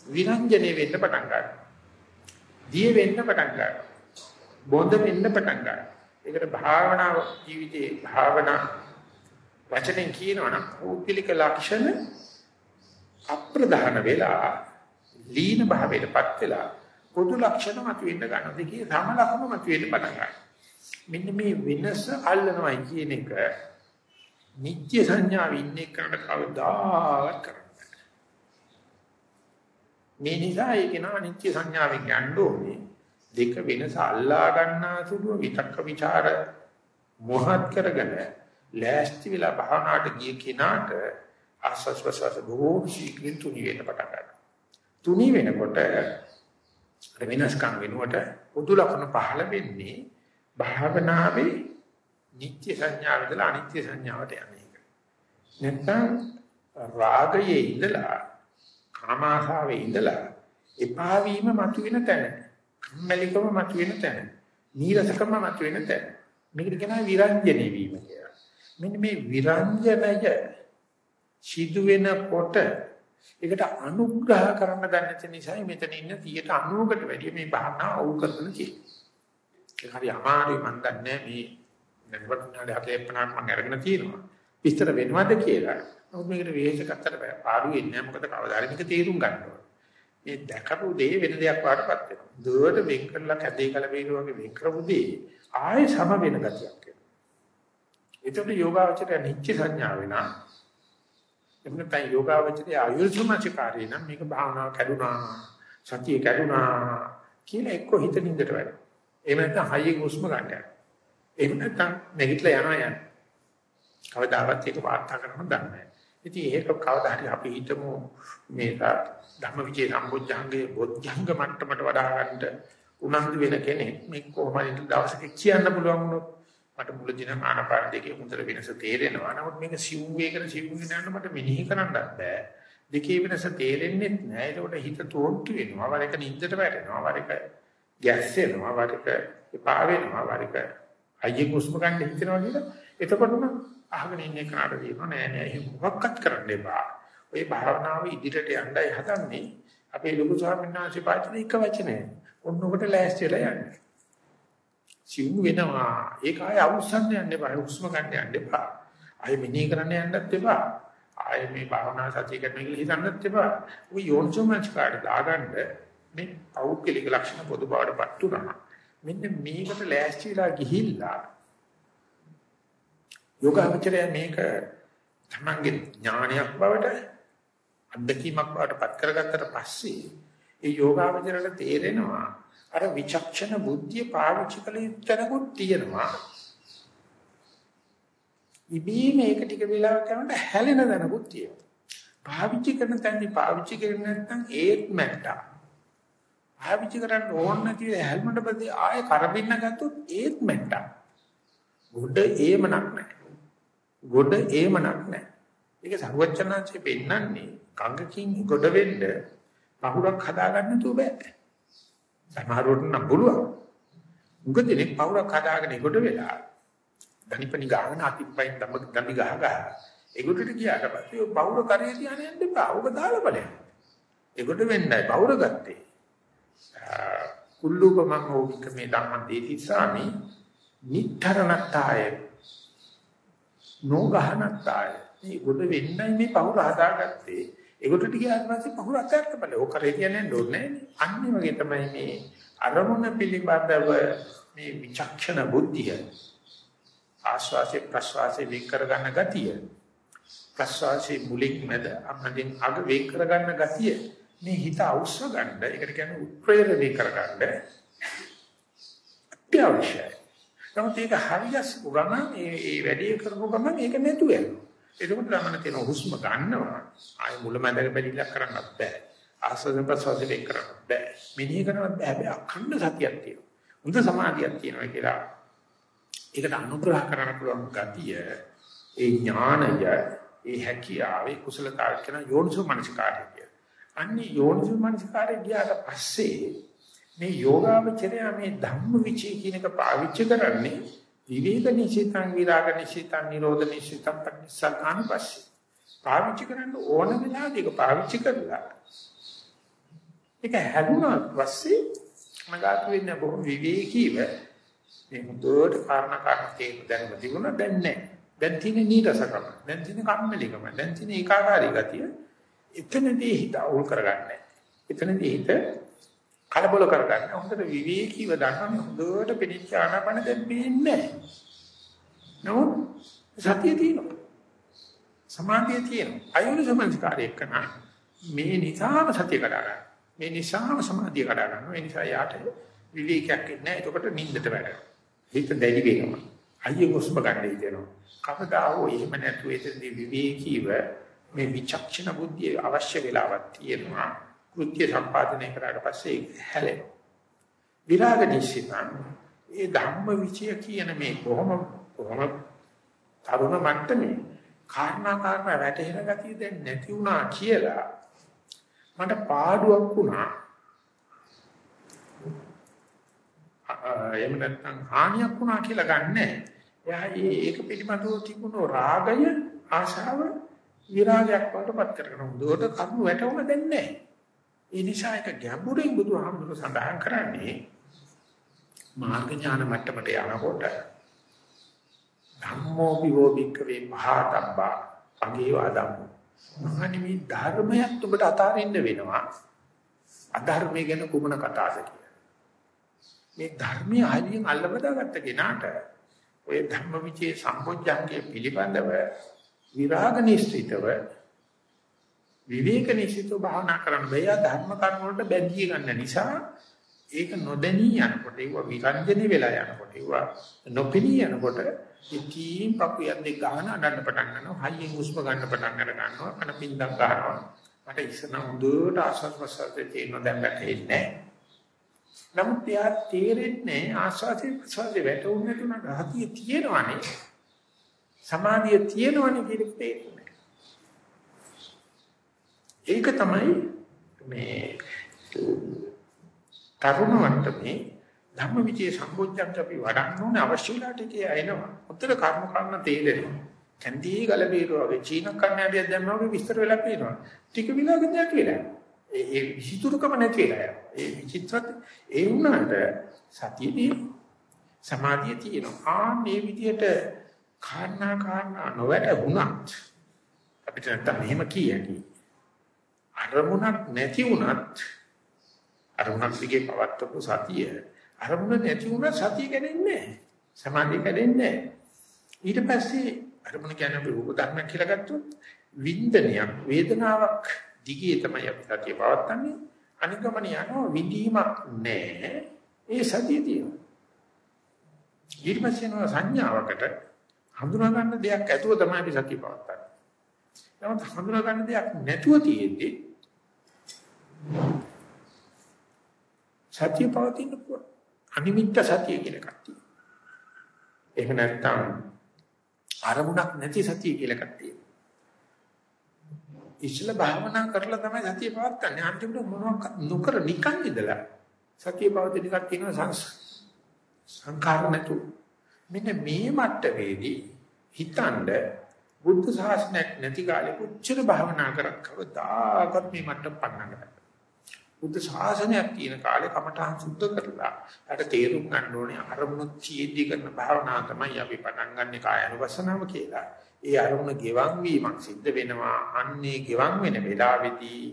විරංජනේ වෙන්න පටන් ගන්නවා. දිය වෙන්න පටන් ගන්නවා. බොඳ වෙන්න පටන් ගන්නවා. ඒකට භාවනා ජීවිතේ භාවනා වචනෙන් කියනවනම් පෞද්ගලික ලක්ෂණ අප්‍රධාන වෙලා ලීන භාවයටපත් වෙලා පොදු ලක්ෂණ මතුවෙන්න ගන්නවා. දෙකේ සම ලක්ෂණ මතුවෙන්න පටන් ගන්නවා. මෙන්න මේ වෙනස අල්ලනවා කියන එක නිත්‍ය සංඥාවේ ඉන්නේ කරකට කවදාවත් කරන්නේ මේ නිසා ඒක නා නිත්‍ය සංඥාවෙන් යන්න ඕනේ දෙක වෙනස අල්ලා ගන්නා සුළු විතක්ක ਵਿਚාර මොහත් කරගෙන ලෑස්ති වෙලා භාවනාවට ගිය කෙනාට ආස්වාස් ප්‍රසවාස බොහෝ ශීඝ්‍රින් තුනි වෙන්න පටන් ගන්නවා. තුනි වෙනකොට වෙනස්කම් වෙනුවට පොදු ලක්ෂණ පහළ වෙන්නේ භාවනාවේ නිත්‍ය සංඥාවදලා අනිත්‍ය සංඥාවට යන එක. නැත්නම් රාගයේ ඉඳලා කාමාශාවේ ඉඳලා එපා වීම මතුවෙන තැන. කම්මැලිකම මතුවෙන තැන. නීරසකම මතුවෙන තැන. මේකට කියනවා විරංජනේ වීම කියලා. මෙන්න මේ විරංජනය සිදු වෙනකොට ඒකට අනුග්‍රහ කරන්න දන්නේ නැති නිසා මෙතන ඉන්න 90කට වැඩිය මේ භාවනාව අවු කරගෙන තියෙනවා. ඒක හරි අමාරුයි මන් දන්නේ මේ නැත්නම් විනාඩි 40 50ක් මම අරගෙන තියෙනවා. විස්තර වෙනවද කියලා. නමුත් මේකට විශේෂකත්තර බෑ. පාඩු වෙන්නේ නැහැ මොකද කවදාද මේක තේරුම් ගන්න ඕනේ. මේ දැකපු දේ වෙන දෙයක් වඩපත් වෙනවා. දුවට වෙන් කරලා කැදේ කල වේල වගේ වෙන් කරපු දේ ආයේ සම වෙන ගතියක් එනවා. ඒකට යෝගාවචරය නිච්ච සංඥා වෙනා. එන්න තයි යෝගාවචරය ආයුර්සමචකාරී නම් මේක භාවනාව කැඩුනා. සතිය කැඩුනා කියලා එක්ක හිත නින්දට වැටෙනවා. එහෙම නැත්නම් හයියෙන් හුස්ම ගන්න යනවා. එහෙම නැත්නම් නැගිටලා යනවා යන්නේ. කවදාවත් ඒක වාර්තා කරන්න දන්නේ නැහැ. ඉතින් ඒක කවදා හරි අපි හිතමු මේක ධම්මවිචේ සම්බුද්ධංගේ බොද්ධංග මට්ටමට වඩා ගන්නට උනන්දු වෙන කෙනෙක් මේ කොහොමද දවසක කියන්න පුළුවන් වුණොත් මට මුලදී නම් ආනපාන දෙකේ හොඳට වෙනස තේරෙනවා. නමුත් මේක සිව් වේගන සිව් වෙනන්න මට මෙනෙහි කරන්නත් බෑ. දෙකේ වෙනස තේරෙන්නේ නැහැ. ඒකට හිත තෝන්තු වෙනවා. වර එක නිින්දට වැටෙනවා. වර එක ගැස්සෙනවා. වර එක එපා වෙනවා. වර එක අයියේ කුස්ම ගන්න හිතෙනවා කියලා. එතකොටම අහගෙන ඉන්නේ කාට දිනන නෑ නෑ එහෙම මොකක්වත් කරන්න එපා. ඔය භාවනාව ඉදිරියට යන්නයි හදන්නේ. අපේ ලොකු ස්වාමීන් වහන්සේ පාවිච්චි එක වචනය. ඔන්නකට ලෑස්තිලා යන්නේ. සිව් වෙනවා. ඒක ආය අවුස්සන්න යන්න එපා. හුස්ම ගන්න යන්න එපා. ආය මිනී කරන්න යන්නත් එපා. ආය මේ භාවනා සතිය කරන එක හිතන්නත් එපා. ඔය යෝන්සෝමච් කාඩ් දාගන්න මේ පෞද්ගලික ලක්ෂණ පොදු බවටපත් උනා. මෙන්න මේකට ලෑස්ති වෙලා ගිහිල්ලා යෝගාවචරය මේක තමන්ගේ ඥානයක් බවට අත්දැකීමක් බවට පත් කරගත්තට පස්සේ ඒ යෝගාවචරයට තේරෙනවා අර විචක්ෂණ බුද්ධිය පාවිච්චි කළ යුත්තනකුත් තියෙනවා. ඉබේ මේක ටික වෙලාවක් යනකොට හැලෙන දනකුත් තියෙනවා. පාවිච්චි කරන තැනදී පාවිච්චි කරන්නේ නැත්නම් ඒත් මැට්ටා. පාවිච්චි කරන්න ඕන නැති හැල්මට බදී ආයෙ කරපින්න ගත්තොත් ඒත් මැට්ටා. ගොඩ ඒමනක් නැහැ. ගොඩ ඒමනක් නැහැ. ඒක සරුවචනාංශේ පෙන්නන්නේ කංගකින් ගොඩ වෙන්න පහුරක් හදාගන්න තු බෑ. සමහරවට නම් පුළුවන්. උගදෙනෙක් පහුරක් හදාගෙන ගොඩ වෙලා ධනිපනි ගාගෙන අතිපයින් දම දම්බි ගහ ගහ ඒකට ගියාට පස්සේ ඔය පහුර කරේ තියන්න යන්න එපා. ඔබ දාලා බලන්න. ඒකට වෙන්නයි පහුර ගත්තේ. කුල්ලූපමං ඕකික මේ ධම්මං දේති සාමි නිතරණතාය නෝගහනත්තාය. මේ ගොඩ වෙන්නයි මේ පහුර හදාගත්තේ. ඒකට ගියාට පස්සේ පහුර අතහැරලා බලන්න. ඕක කරේ කියන්නේ ඕනේ නැහැ. අන්නේ වගේ තමයි මේ අරමුණ පිළිබඳව මේ විචක්ෂණ බුද්ධිය ආස්වාසේ ප්‍රස්වාසේ වික් කරගන්න ගතිය ප්‍රස්වාසේ මුලින් මැද අමදින් අග වික් කරගන්න ගතිය මේ හිත අවශ්‍ය ගන්න ඒකට කියන්නේ උත්ප්‍රේරණය කරගන්න අත්‍යවශ්‍යයි. නමුත් ඒක හරියට ගමන් ඒ ඒ වැඩේ කරපු ගමන් ඒක නැතුව යනවා. එතකොට ගමන තියෙන හුස්ම ගන්නවා. ආය මුල මැදක බැලිලා කරන්නත් බෑ. ආස්වාද ප්‍රසවාස දෙක කරන්නත් බෑ. මිනිහ කරන්නත් බෑ. හැබැයි අඛණ්ඩ සතියක් තියෙනවා. හොඳ සමාධියක් තියෙනවා කියලා. ඒකට අනුග්‍රහ කරන්න පුළුවන් ගතිය, ඒ ඥානය, ඒ හැකියාවේ කුසලතාව කියන යෝනිසෝ මනසිකාරය කිය. අන්නේ යෝනිසෝ මනසිකාරය ගියාට පස්සේ මේ යෝගාවචරය මේ ධම්ම විචේ කියන එක පාවිච්චි කරන්නේ විවේක නිසිතං විරාග නිසිතං නිරෝධ නිසිතං පටිසංකාන පස්සේ පාවිච්චි කරන්න ඕන වෙලාවදී ඒක පාවිච්චි කරලා ඒක හැදුනා පස්සේ මගාට වෙන්නේ බොහොම විවේකීව මේ මුදෝට කාරණා කාරණා කියන දැනුම තිබුණා දැන් නැහැ. දැන් තියෙන නීරසකම, දැන් තියෙන කම්මැලිකම, දැන් තියෙන ඒකාකාරී ගතිය එතනදී හිත අවුල් කරගන්නේ. එතනදී හිත කලබල කරගන්න. හොඳට විවේකීව දන්නවනේ හොඳට පිළිච්ච ආනාපාන දැන් පේන්නේ නැහැ. සතිය තියෙනවා. සමාධිය තියෙනවා. අයෝනි සමංස්කාරය කරන මේ නිසාම සතිය කඩා ගන්න. මේ නිසාම සමාධිය කඩා ගන්නවා. ඒ නිසා යාට විවේකයක් නැහැ. එතකොට නිින්දට වැටෙනවා. හිත දැඩි වෙනවා. අයිය හුස්ම ගන්න හිතෙනවා. කවදා හෝ එහෙම නැතුව එතනදී විවේකීව මේ විචක්ෂණ බුද්ධිය අවශ්‍ය වෙලාවක් තියෙනවා. කෘත්‍ය සම්පාදනය කරාට පස්සේ හැලෙනවා. විරාග නිසිතං ඒ ධම්ම විචය කියන මේ කොහොම කොහොම තරුණ මට්ටමේ කාරණා කාරණා වැටහෙන ගතිය දැන් නැති වුණා කියලා මට පාඩුවක් වුණා. එහෙම නැත්නම් හානියක් වුණා කියලා ගන්නෑ. එයා ඒක පිළිබඳව තිබුණු රාගය ආශාව විරාගයක් වලටපත් කරගෙන හොඳට කර්ම වැටුණ දෙන්නේ නැහැ. ඒ නිසා ඒක ගැඹුරින් බුදුහාමුදුර සඳහන් කරන්නේ මාර්ග ඥාන මට්ටමට යනකොට ධම්මෝ විවෝ භික්කවේ පහතබ්බා අගේ වාදම්මෝ මහණනි මේ ධර්මයක් ඔබට අතාරින්න වෙනවා. අධර්මය ගැන කුමන කතාවද කියලා. මේ ධර්මයේ හරියෙන් අල්ලබදාගත්ත කෙනාට ඔය ධම්මවිචේ සම්පෝඥංගේ පිළිබඳව විරාග නිශ්චිතව විවේක නිශ්චිතව භාවනා කරන්න බෑ. ධර්ම කර්ම වලට බැඳී ගන්න නිසා ඒක නොදැනී යනකොට ඒව විරංජනේ වෙලා යනකොට ඒව නොපෙනී යනකොට ඉතින් පපුවෙන් දෙක ගන්න අඬන්න පටන් ගන්නවා. හයියෙන් හුස්ම ගන්න පටන් අර ගන්නවා. කන පින්දක් ගන්නවා. මට ඉස්සන හොඳට ආස්වාද ප්‍රසාරයේ තියෙන දැන් වැටෙන්නේ නමුත් යා තේරෙන්නේ ආස්වාදේ ප්‍රසාරේ වැටුනේ තුනට හතිය තියෙනවනේ. සමාධිය තියෙනවනේ කියන තේරෙන්නේ ඒක තමයි මේ තරුණ වට්ටමේ ධම්මවිචේ සම්බොජ්ජන්ට අපි වඩන්න ඕනේ අවශ්‍ය වෙලාවට ඒකේ ඇෙනවා. උත්තර කර්ම කර්ම තේරෙනවා. කන්දී ගල බීරෝ වගේ චීන කන්නඩියක් දැම්මම වගේ විස්තර වෙලා පේනවා. ටික විලාගෙන් නැති වෙලා. ඒ ඒ විචිතුරුකම නැති වෙලා යනවා. ඒ විචිත්‍රත් ඒ වුණාට සතියදී සමාධිය තියෙනවා. ආ මේ විදියට කාරණා කාරණා නොවැටුණත් අපිට නැත්තම් මෙහෙම කියකි. අරමුණක් නැති වුණත් අරමුණක් දිගේ පවත්වපු සතිය අරමුණ නැති වුණා සතිය කැඩෙන්නේ නැහැ. සමාධිය කැඩෙන්නේ නැහැ. ඊට පස්සේ අරමුණ කියන්නේ අපි රූප ධර්මයක් කියලා ගත්තොත් වින්දනයක් වේදනාවක් දිගේ තමයි අපි සතිය පවත්න්නේ. අනිගමන යනවා විඳීමක් නැහැ. ඒ සතිය තියෙනවා. ඊට පස්සේ යනවා සංඥාවකට හඳුනා ගන්න දෙයක් ඇතුව තමයි අපි සතිය පවත්න්නේ. නමුත් හඳුනා ගන්න දෙයක් නැතුව තියෙද්දි සතිය පවතින්න පුළුවන්. අනිමිත්ත සතිය කියලා එකක් තියෙනවා. එහෙම නැත්නම් අරමුණක් නැති සතිය කියලා එකක් තියෙනවා. ඉස්සල භාවනා කරලා තමයි සතිය පවත්න්නේ. අන්තිමට මොනවක් නොකර නිකන් ඉඳලා සතිය පවතින එකක් තියෙනවා සංඛාර නැතු. මෙන්න මේ මට්ටමේදී හිතනද බුද්ධ ශාසනයක් නැති කාලේ කොච්චර භාවනා කරක් කවදාකවත් මේ මට්ටම පන්නන්න බෑ. බුද්ධ ශාසනයක් තියෙන කාලේ කමඨහන් සුද්ධ කරලා අර තේරුම් ගන්න ඕනේ අරමුණු චීද්දි කරන භාවනාව තමයි අපි පටන් ගන්න කායනුපස්සනාව කියලා. ඒ අරමුණ ගෙවන් වීමක් සිද්ධ වෙනවා. අන්නේ ගෙවන් වෙන වෙලාවේදී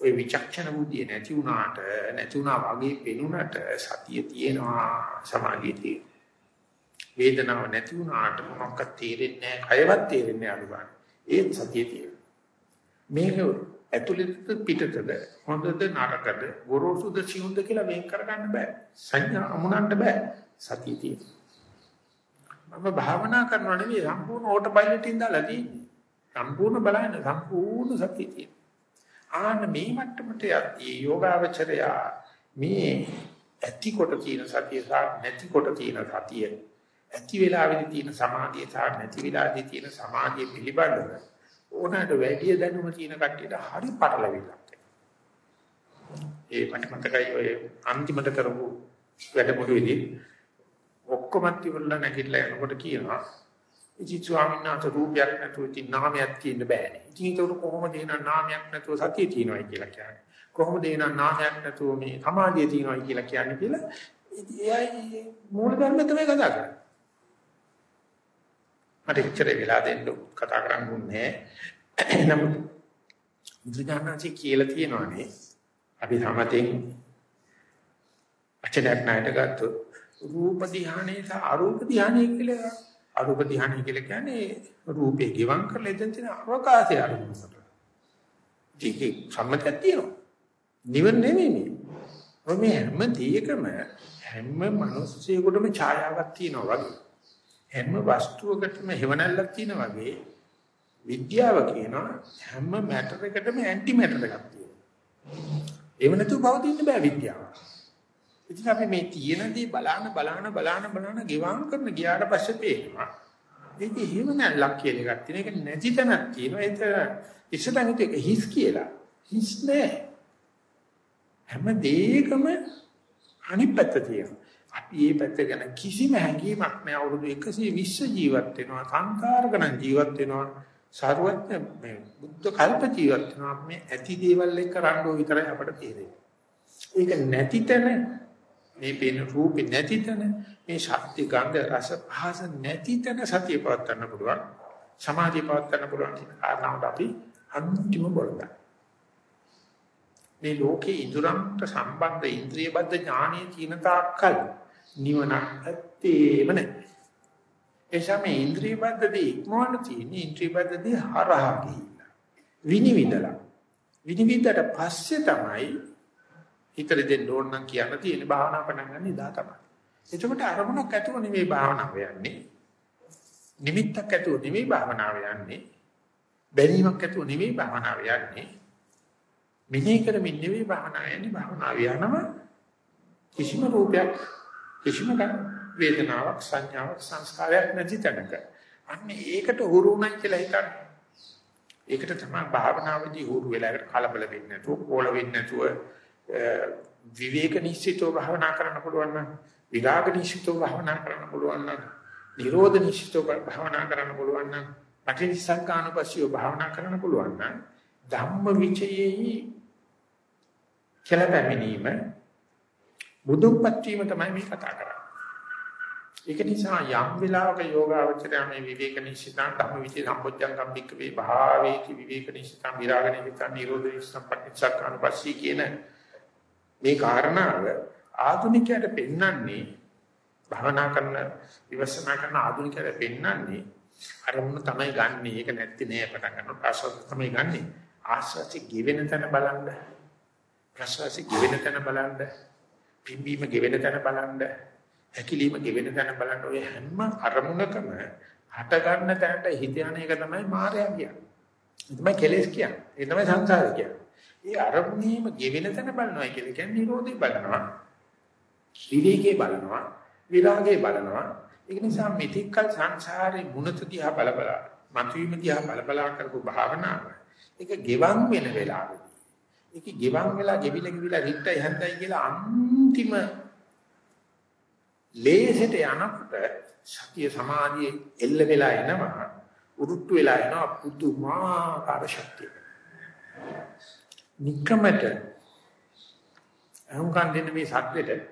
ওই විචක්ෂණ බුද්ධිය නැති වුණාට නැති වුණා වගේ පෙනුනට සතිය තියෙනවා සමාධිය තියෙනවා වේදනාව නැති වුණාට මොකක්වත් තේරෙන්නේ නැහැ. කයවත් තේරෙන්නේ අනුගාන ඒත් සතිය තියෙනවා. මේක ඇතුළත පිටතද හොඳද නරකද ගොරෝසුද සියුම්ද කියලා වෙන් කරගන්න බෑ. සංඥා අමුණන්න බෑ. සතිය තියෙනවා. මම භාවනා කරනවා නෙවෙයි සම්පූර්ණ ඕටෝ පයිලට් එකෙන් දාලා තියෙන්නේ. සම්පූර්ණ බලන්න සම්පූර්ණ සතිය තියෙනවා. ආන්න මේ මට්ටමට යද්දී යෝගාවචරය මේ ඇති කොට තියෙන සතිය සහ නැති කොට තියෙන සතිය ඇති වෙලාවෙදි තියෙන සමාධිය සහ නැති වෙලාවෙදි තියෙන සමාධිය පිළිබඳව ඕනකට වැඩි දැනුම තියෙන කට්ටියට හරි පටලවිල්ලක් ඒ මට මතකයි ඔය අන්තිමට කරපු වැඩමුළුවේදී ඔක්කොම ඉවරලා නැගිටලා යනකොට කියනවා ඉතින් ස්වාමීන් වහන්සේ රූපයක් නැතුව ඉතින් නාමයක් තියෙන්න බෑනේ. ඉතින් ඒක කොහොමද එන නාමයක් නැතුව සතිය තියෙනවයි කියලා කියන්නේ. කොහොමද එන නාමයක් නැතුව මේ සමාධිය තියෙනවයි කියලා කියන්නේ කියලා එයයි මූල ධර්ම තමයි කතා කරන්නේ. මට ඉච්චර වෙලා දෙන්න කතා කරන්නේ නමුත් බුදුජානනාංශي කියලා තියෙනවානේ අපි සමතෙන් අචලයක් නැට ගත්තොත් රූප ධානයේ සහ අරූප ධානයේ කියලා අරූප ධානය කියලා කියන්නේ රූපේ ගිවං කරලා එතන තියෙන අවකාශය අරමුණු කරලා. ඒකේ සම්මතයක් තියෙනවා. නිවන නෙමෙයි මේ. ඔය මේ හැම දෙයකම හැම මිනිස්සෙකුටම ඡායාවක් තියෙනවා වගේ. හැම වස්තුවකටම හේවණල්ලක් තියෙනවා වගේ විද්‍යාව කියනවා හැම මැටර් එකටම ඇන්ටි මැටර් එකක් තියෙනවා. ඒව නැතුව පවතින්න බෑ විද්‍යාව. ඉතින් අපි මේ තියෙන දේ බලාන බලාන බලාන බලාන ගෙවම් කරන ගියාට පස්සේ පේනවා. ඒක එහෙම නෑ ලක් කියලා එකක් තියෙන. ඒක නැති තැනක් තියෙනවා. ඒක ඉස්සරහින් හිත හිස් කියලා. හිස් නෑ. හැම දෙයකම අනිත් පැත්ත තියෙනවා. අපි මේ පැත්ත ගැන කිසිම හැඟීමක් නෑ. අවුරුදු 120 ජීවත් වෙනවා. සංකාර ගණන් ජීවත් වෙනවා. සාරවත්න මේ බුද්ධ කල්ප ජීවත් වෙනවා. මේ ඇති දේවල් එක්ක රණ්ඩුව විතරයි අපිට තේරෙන්නේ. ඒක නැති තැන මේ පේන රූපේ නැති තැන මේ ශක්ති ගන්ධ රස පහස නැති තැන සතිය පවත්වන්න පුළුවන් සමාධිය පවත්වන්න පුළුවන් කියන කාරණාවට අපි අන්තිම බලන්න මේ ලෝකේ ඉදurangට සම්බන්ධ ඉන්ද්‍රිය බද්ධ ඥානයේ තියෙන තාක්කල් නිවන ඇත්තේම නැහැ ඒ සමේ ඉන්ද්‍රිය බද්ධදී ඉක්මවන්න තියෙන ඉන්ද්‍රිය බද්ධදී හරහා ගිහිල්ලා විනිවිදලා විනිවිදට පස්සේ තමයි හිතට දෙන්න ඕන නම් කියන්න තියෙන භාවනා පටන් ගන්න ඉදා තමයි. එතකොට අරමුණක් ඇතුව නෙවෙයි භාවනාව යන්නේ. නිමිත්තක් ඇතුව නෙවෙයි භාවනාව යන්නේ. බැලීමක් ඇතුව නෙවෙයි භාවනාව යන්නේ. මෙනෙහි කරමින් නෙවෙයි භාවනාව යන්නේ. භාවනාව යනම කිසිම රූපයක් කිසිම වේදනාවක් සංඥාවක් සංස්කාරයක් නැති තැනක. අන්න ඒකට හුරු උනායි කියලා හිතන්න. ඒකට තමයි භාවනාවේදී හුරු වෙලාකට කලබල වෙන්නේ නැතුව, කෝල වෙන්නේ නැතුව විවේක නිශ්චිතව භාවනා කරන්න පුළුවන් නම් විරාග නිශ්චිතව භාවනා කරන්න පුළුවන් නම් නිරෝධ නිශ්චිතව භාවනා කරන්න පුළුවන් නම් පටිච්චසමුප්පාදපසියව භාවනා කරන්න පුළුවන් නම් ධම්ම විචයේහි කියලා පැමිණීම බුදුපත් වීම තමයි මේ කතා කරන්නේ. ඒක නිසා යම් වෙලාවක යෝගාවචරය මේ විවේක නිශ්චිතං ධම්ම විචේ සම්පොච්චංගම් බික්කවේ භාවේති විවේක නිශ්චිතං විරාග නිශ්චිතං නිරෝධ නිශ්චිතං පටිච්චසමුප්පාදපසී කියන මේ කාරණාව ආධුනිකයට පෙන්වන්නේ භවනා කරන විවසනා කරන ආධුනිකයට පෙන්වන්නේ අරමුණ තමයි ගන්නෙ. ඒක නැත්te නෑ පටන් ගන්න ප්‍රසවාස තමයි ගන්නෙ. ආශ්වාසي ගෙවෙන තැන බලන්න. ප්‍රශ්වාසي ගෙවෙන තැන බලන්න. පිම්බීම ගෙවෙන තැන බලන්න. හැකිලිම ගෙවෙන තැන බලන්න. ඔය හැම අරමුණකම හට ගන්න තැනට හිත යන එක තමයි මායя කියන්නේ. ඒ තමයි කෙලෙස් කියන්නේ. ඒ තමයි සංසාරය කියන්නේ. ඒ අරමුණේම ගෙවෙන තැන බලනවා කියලා කියන්නේ නිරෝධේ බලනවා. විවේකේ බලනවා, විරාගේ බලනවා. ඒක නිසා මෙතිකල් සංසාරේ මුනත දිහා බල බල, මතුවීම දිහා බල බල කරපු භාවනාව. ඒක ගෙවන් වෙන වෙලාවෙදී. ඒක ගෙවන් වෙලා ගෙවිල ගෙවිලා රිට්ටයි හන්දයි කියලා අන්තිම ලේසෙට යනකොට සතිය සමාධියේ එල්ල වෙලා එනවා උරුට්ටු වෙලා එනවා පුදුමාකාර ශක්තියක් නික්කමට අහුම්කන් දෙන්න මේ සද්දෙට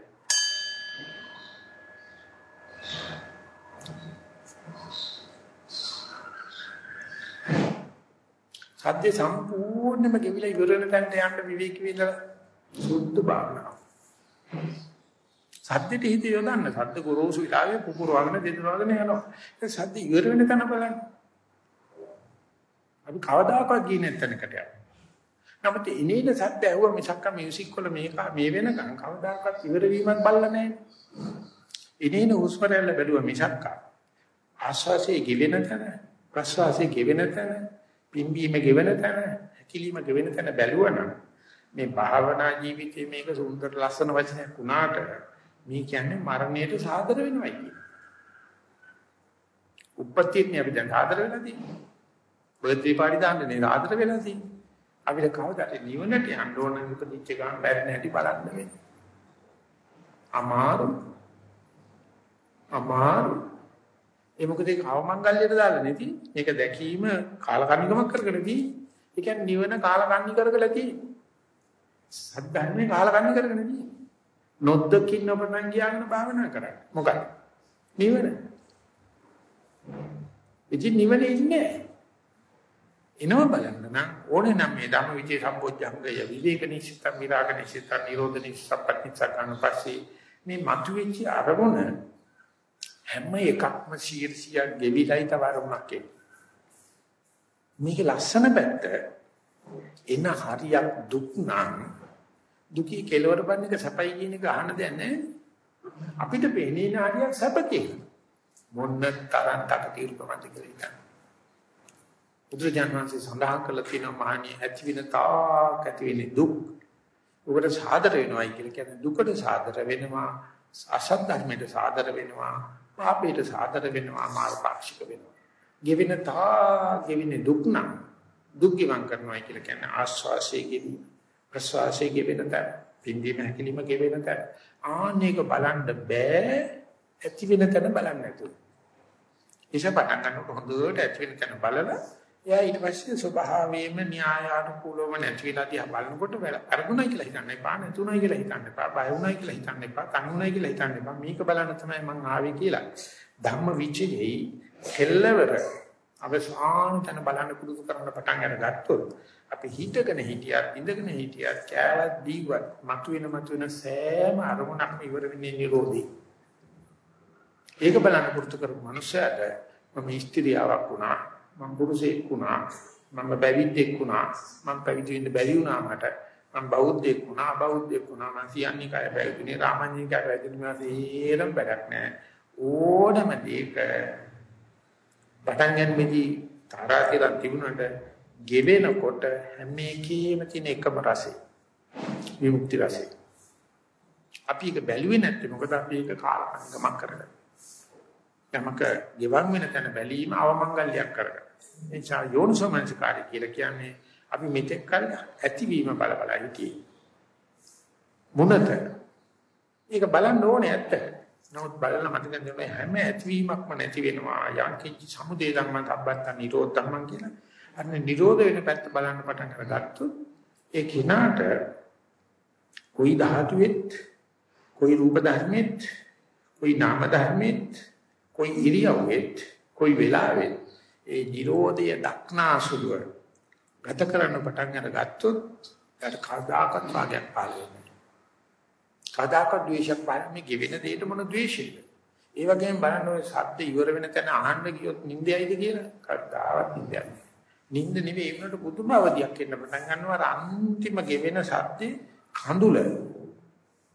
සද්දේ සම්පූර්ණයෙන්ම ගෙවිලා ඉවර වෙන තැනට යන්න විවේක විඳලා සුද්ධ භාවනාව. සද්දෙට හිත යොදන්න සද්ද ගොරෝසු විලාවේ පුපුරවගෙන දෙදරවගෙන යනවා. ඒ සද්ද ඉවර වෙන තැන බලන්න. අපි කවදාකවත් ගියේ නැත්නම්කට යනවා. නමුත් ඉනේන සද්ද ඇහුව මිසක්ක මියුසික් වල මේක මේ වෙනකන් කවදාකවත් ඉවර වීමක් බලලා නැහැ. ඉනේන හුස්ම රැල්ල බැලුව මිසක්ක ආශ්වාසයේ ගෙවෙන තැන ප්‍රශ්වාසයේ ගෙවෙන තැන පිම්බීම ගෙවෙන තැන හැකිලිම ගෙවෙන තැන බැලුවනම් මේ භාවනා ජීවිතයේ මේක සුන්දර ලස්සන වචනයක් වුණාට මේ කියන්නේ මරණයට සාදර වෙනවයි කියන්නේ. උපත්තියනේ අපි දැන් ආදර වෙලා තියෙන්නේ. බර්ත්ඩේ පාටි දාන්නේ ආදර වෙලා තියෙන්නේ. අපිට කවදාද නිවනට යන්න ඕන ඉපදිච්ච ගමන් බැරි නැටි බලන්න වෙන්නේ. අමාරු. අමාරු. ඒ මොකද ඒක අවමංගල්‍යයට දාලා නැති. මේක දැකීම කාලකන්නිකමක් කරගෙනදී. ඒ කියන්නේ නිවන කාලකන්නි කරගලා තියෙන්නේ. සද්ධර්මේ කාලකන්නි කරගෙනදී. නොද්දකින් ඔබනම් ගියාගෙන භාවනා කරන්නේ. මොකද? නිවන. ඉතින් නිවනේ ඉන්නේ එනව බලන්න නම් ඕනේ නම් මේ ධම්ම විචේ සම්පෝඥංගය විවේක නිශ්චිත විරාග නිශ්චිත නිරෝධ නිශ්චිත පටිච්චසමුප්පාදන පස්සේ මේ මතුවෙච්ච අරමුණ හැම එකක්ම ශීර්ෂියක් ගෙවිලයි තවරුණක් මේක ලස්සන පැත්ත එන හරියක් දුක් නම් දුකී කෙලවර බන්න එක සැපයි කියන එක අහන්න දෙයක් නැහැ අපිට පේන්නේ නාඩියක් සැප කියලා මොන්න තරම් තක తీරුකමද කියලා බුදුරජාණන් වහන්සේ සඳහන් කළා තියෙනවා මහණිය ඇති වෙන තාක් ඇති වෙන්නේ දුක්. උකට සාදර වෙනවයි කියලා කියන්නේ දුකට සාදර වෙනවා, අසත් ධර්මයට සාදර වෙනවා, පාපයට සාදර වෙනවා, මාර්ග පාක්ෂික වෙනවා. ගෙවෙන තා ගෙවෙන දුක් නම් දුක් ගිවන් කරනවායි කියලා කියන්නේ ආස්වාසයේ ගෙවීම, ප්‍රසවාසයේ ගෙවෙන තැන, පින්දීම හැකිලිම ගෙවෙන තැන. ආන්නේක බලන්න බෑ ඇති වෙන තැන බලන්න නැතුව. ඉෂ පටන් ගන්නකොට හොඳට ඇති වෙන තැන බලලා එයා ඊට පස්සේ ස්වභාවයෙන්ම න්‍යායානුකූලව නැති වෙලා දිහා බලනකොට අරගුණයි කියලා හිතන්න එපා නැතුණයි කියලා හිතන්න එපා බය වුණයි කියලා හිතන්න එපා කනුණයි කියලා හිතන්න එපා මේක බලන්න තමයි මං ආවේ කියලා ධම්ම විචේයි කෙල්ලවර අවසාන තැන බලන්න පුරුදු කරන්න පටන් අරගත්තොත් අපි හිතගෙන හිටියත් ඉඳගෙන හිටියත් කෑවත් දීවත් මතුවෙන මතුවෙන සෑම අරමුණක්ම ඉවර වෙන්නේ නිරෝධී ඒක බලන්න පුරුදු කරපු මනුස්සයාට මම ස්ත්‍රියාවක් වුණා මම පුරුෂයෙක් වුණා මම පැවිද්දෙක් වුණා මම පැවිදි වෙන්න බැරි වුණා මට මම බෞද්ධයෙක් වුණා අබෞද්ධයෙක් වුණා මම සියන්නිකය පැවිදිනේ රාමඤ්ඤිකය පැවිදිනේ සේරම වැඩක් නැහැ. ඕනම දෙයක පටන් ගන්නෙදී තරහ කියලා තිබුණාට ගෙවෙනකොට හැම එකේම තියෙන එකම රසය විමුක්ති රසය අපි ඒක බැලුවේ නැත්තේ මොකද අපි ඒක කාලකන්නිකමක් කරගත්තා යමක ගෙවන් වෙන තැන බැලීම අවමංගල්‍යයක් කරගන්න. ඒ නිසා යෝනිසෝමනසිකාරය කියලා කියන්නේ අපි මෙතෙක් කල ඇතිවීම බල බල හිටියේ. මොනත? ඒක බලන්න ඕනේ ඇත්ත. නමුත් බලන මතක ගන්න හැම ඇතිවීමක්ම නැති වෙනවා. යංකින්ච සමුදේ ධම්ම තබ්බත් නිරෝධ ධම්ම කියලා. අන්න නිරෝධ වෙන පැත්ත බලන්න පටන් අරගත්තොත් ඒ කිනාට કોઈ ධාතුවෙත් કોઈ රූප ධර්මෙත් કોઈ නාම ධර්මෙත් કોઈ ඉරියව්වෙත් કોઈ වෙලාවෙත් ඒ Nirodha දක්නාසුලුව ගත කරන්න පටන් අරගත්තොත් ඒකට කදාකත් වාගයක් පාල වෙන්නේ. කදාකත් ද්වේෂයක් පාන්නේ ගෙවෙන දෙයට මොන ද්වේෂයද? ඒ වගේම බලන්න ඔය සද්ද ඉවර වෙන තැන අහන්න ගියොත් නිින්දයයිද කියලා කවදාවත් නිින්දයක් නෑ. නිින්ද නෙවෙයි ඒ වුණාට පුදුම අවදියක් එන්න පටන් ගන්නවා. අර අන්තිම ගෙවෙන සද්දේ කඳුල.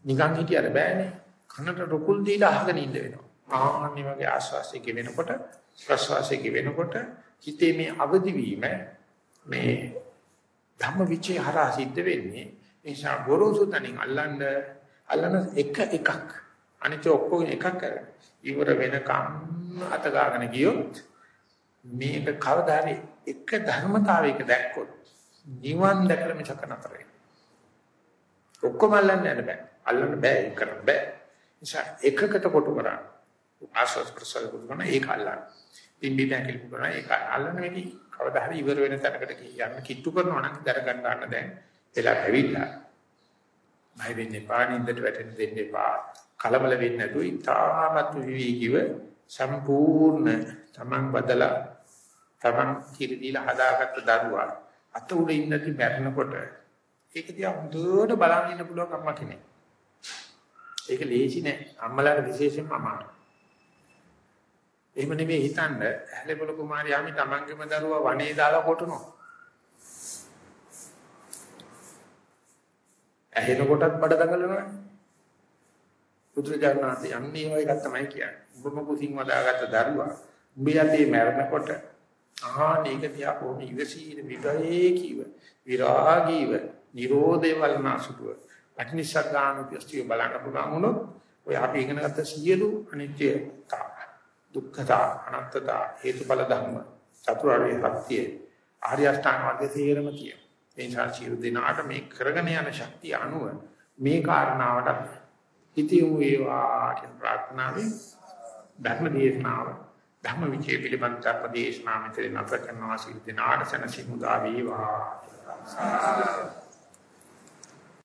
නිකන් හිටියර බෑනේ. කනට රුකුල් දීලා අහගෙන ඉන්න වෙනවා. ආන්නේ වගේ ආස්වාසිය ගෙවෙනකොට ප්‍රසවාසය ගෙවෙනකොට හිතේ මේ අවදි වීම මේ ධම්ම විචේ හරහා සිද්ධ වෙන්නේ. නිසා ගොරෝසු තනින් අල්ලන්න අල්ලන එක එකක්. අනිත් ඔක්කොම එකක් කරගෙන ඉවර වෙනකම් අත ගාගෙන ගියොත් මේක කවදාරි එක ධර්මතාවයක දැක්කොත් නිවන් දැකලා මිසක නතරේ ඔක්කොම අල්ලන්න බෑ අල්ලන්න බෑ ඒක කරන්න බෑ නිසා එකකට කොට කරා ආස්වාද ප්‍රසාර කරන ඒක අල්ලන්න. පිම්බි බැංකලි කරන ඒක අල්ලන්න වෙලී කවදා හරි ඉවර වෙන තැනකට යන්න කිට්ටු කරනවා නම් දර ගන්න ගන්න දැන් වෙලා ඇවිල්ලා. බය වෙන්න එපා නින්දට වැටෙන්න දෙන්න එපා. කලබල වෙන්නේ නැතුව ඉතාමත් විවේකීව සම්පූර්ණ තමන් බදලා තමන් කිරි දීලා හදාගත්ත දරුවා අත උඩ ඉන්නදී මැරෙනකොට ඒක දිහා හොඳට බලන් ඉන්න පුළුවන් අම්මා කෙනෙක්. ඒක ලේසි නෑ. අම්මලාට විශේෂයෙන්ම අමාරුයි. එහෙම නෙමෙයි හිතන්න ඇහැලේපොළ කුමාරයාමි තමන්ගේම දරුවා වනේ දාලා කොටනවා. ඇහෙන කොටත් බඩ දඟලනවා. පුදුරජානනාථ යන්නේ ඔය එකක් තමයි කියන්නේ. උඹම කුසින් වදාගත්ත දරුවා උඹ යතේ මැරෙනකොට ආහනේක තියා කොහොම ඉවසීන විවේකීව විරාගීව නිරෝධේ වල්නාසුතුව අනිසග්ගානුපස්තිය බලන්න පුළුවන් වුණොත් ඔය අපි ඉගෙන ගත්ත සියලු අනිත්‍යතා දුක්ඛතා අනත්තතා හේතුඵල ධර්ම චතුරාර්ය සත්‍ය ආර්ය අෂ්ටාංග මාර්ගයේ තේරම තියෙනවා. ඒ නිසා සියලු දිනාට මේ කරගෙන යන ශක්තිය අනුව මේ කාරණාවට හිතියු වේවා කියන ප්‍රාර්ථනාවෙන් ධර්ම දේශනාව ධර්ම විචේ පිළිබඳ ධර්ම දේශනාව මෙතන නැවත කරනවා. සිල් දිනාට සනසිමුදා වේවා.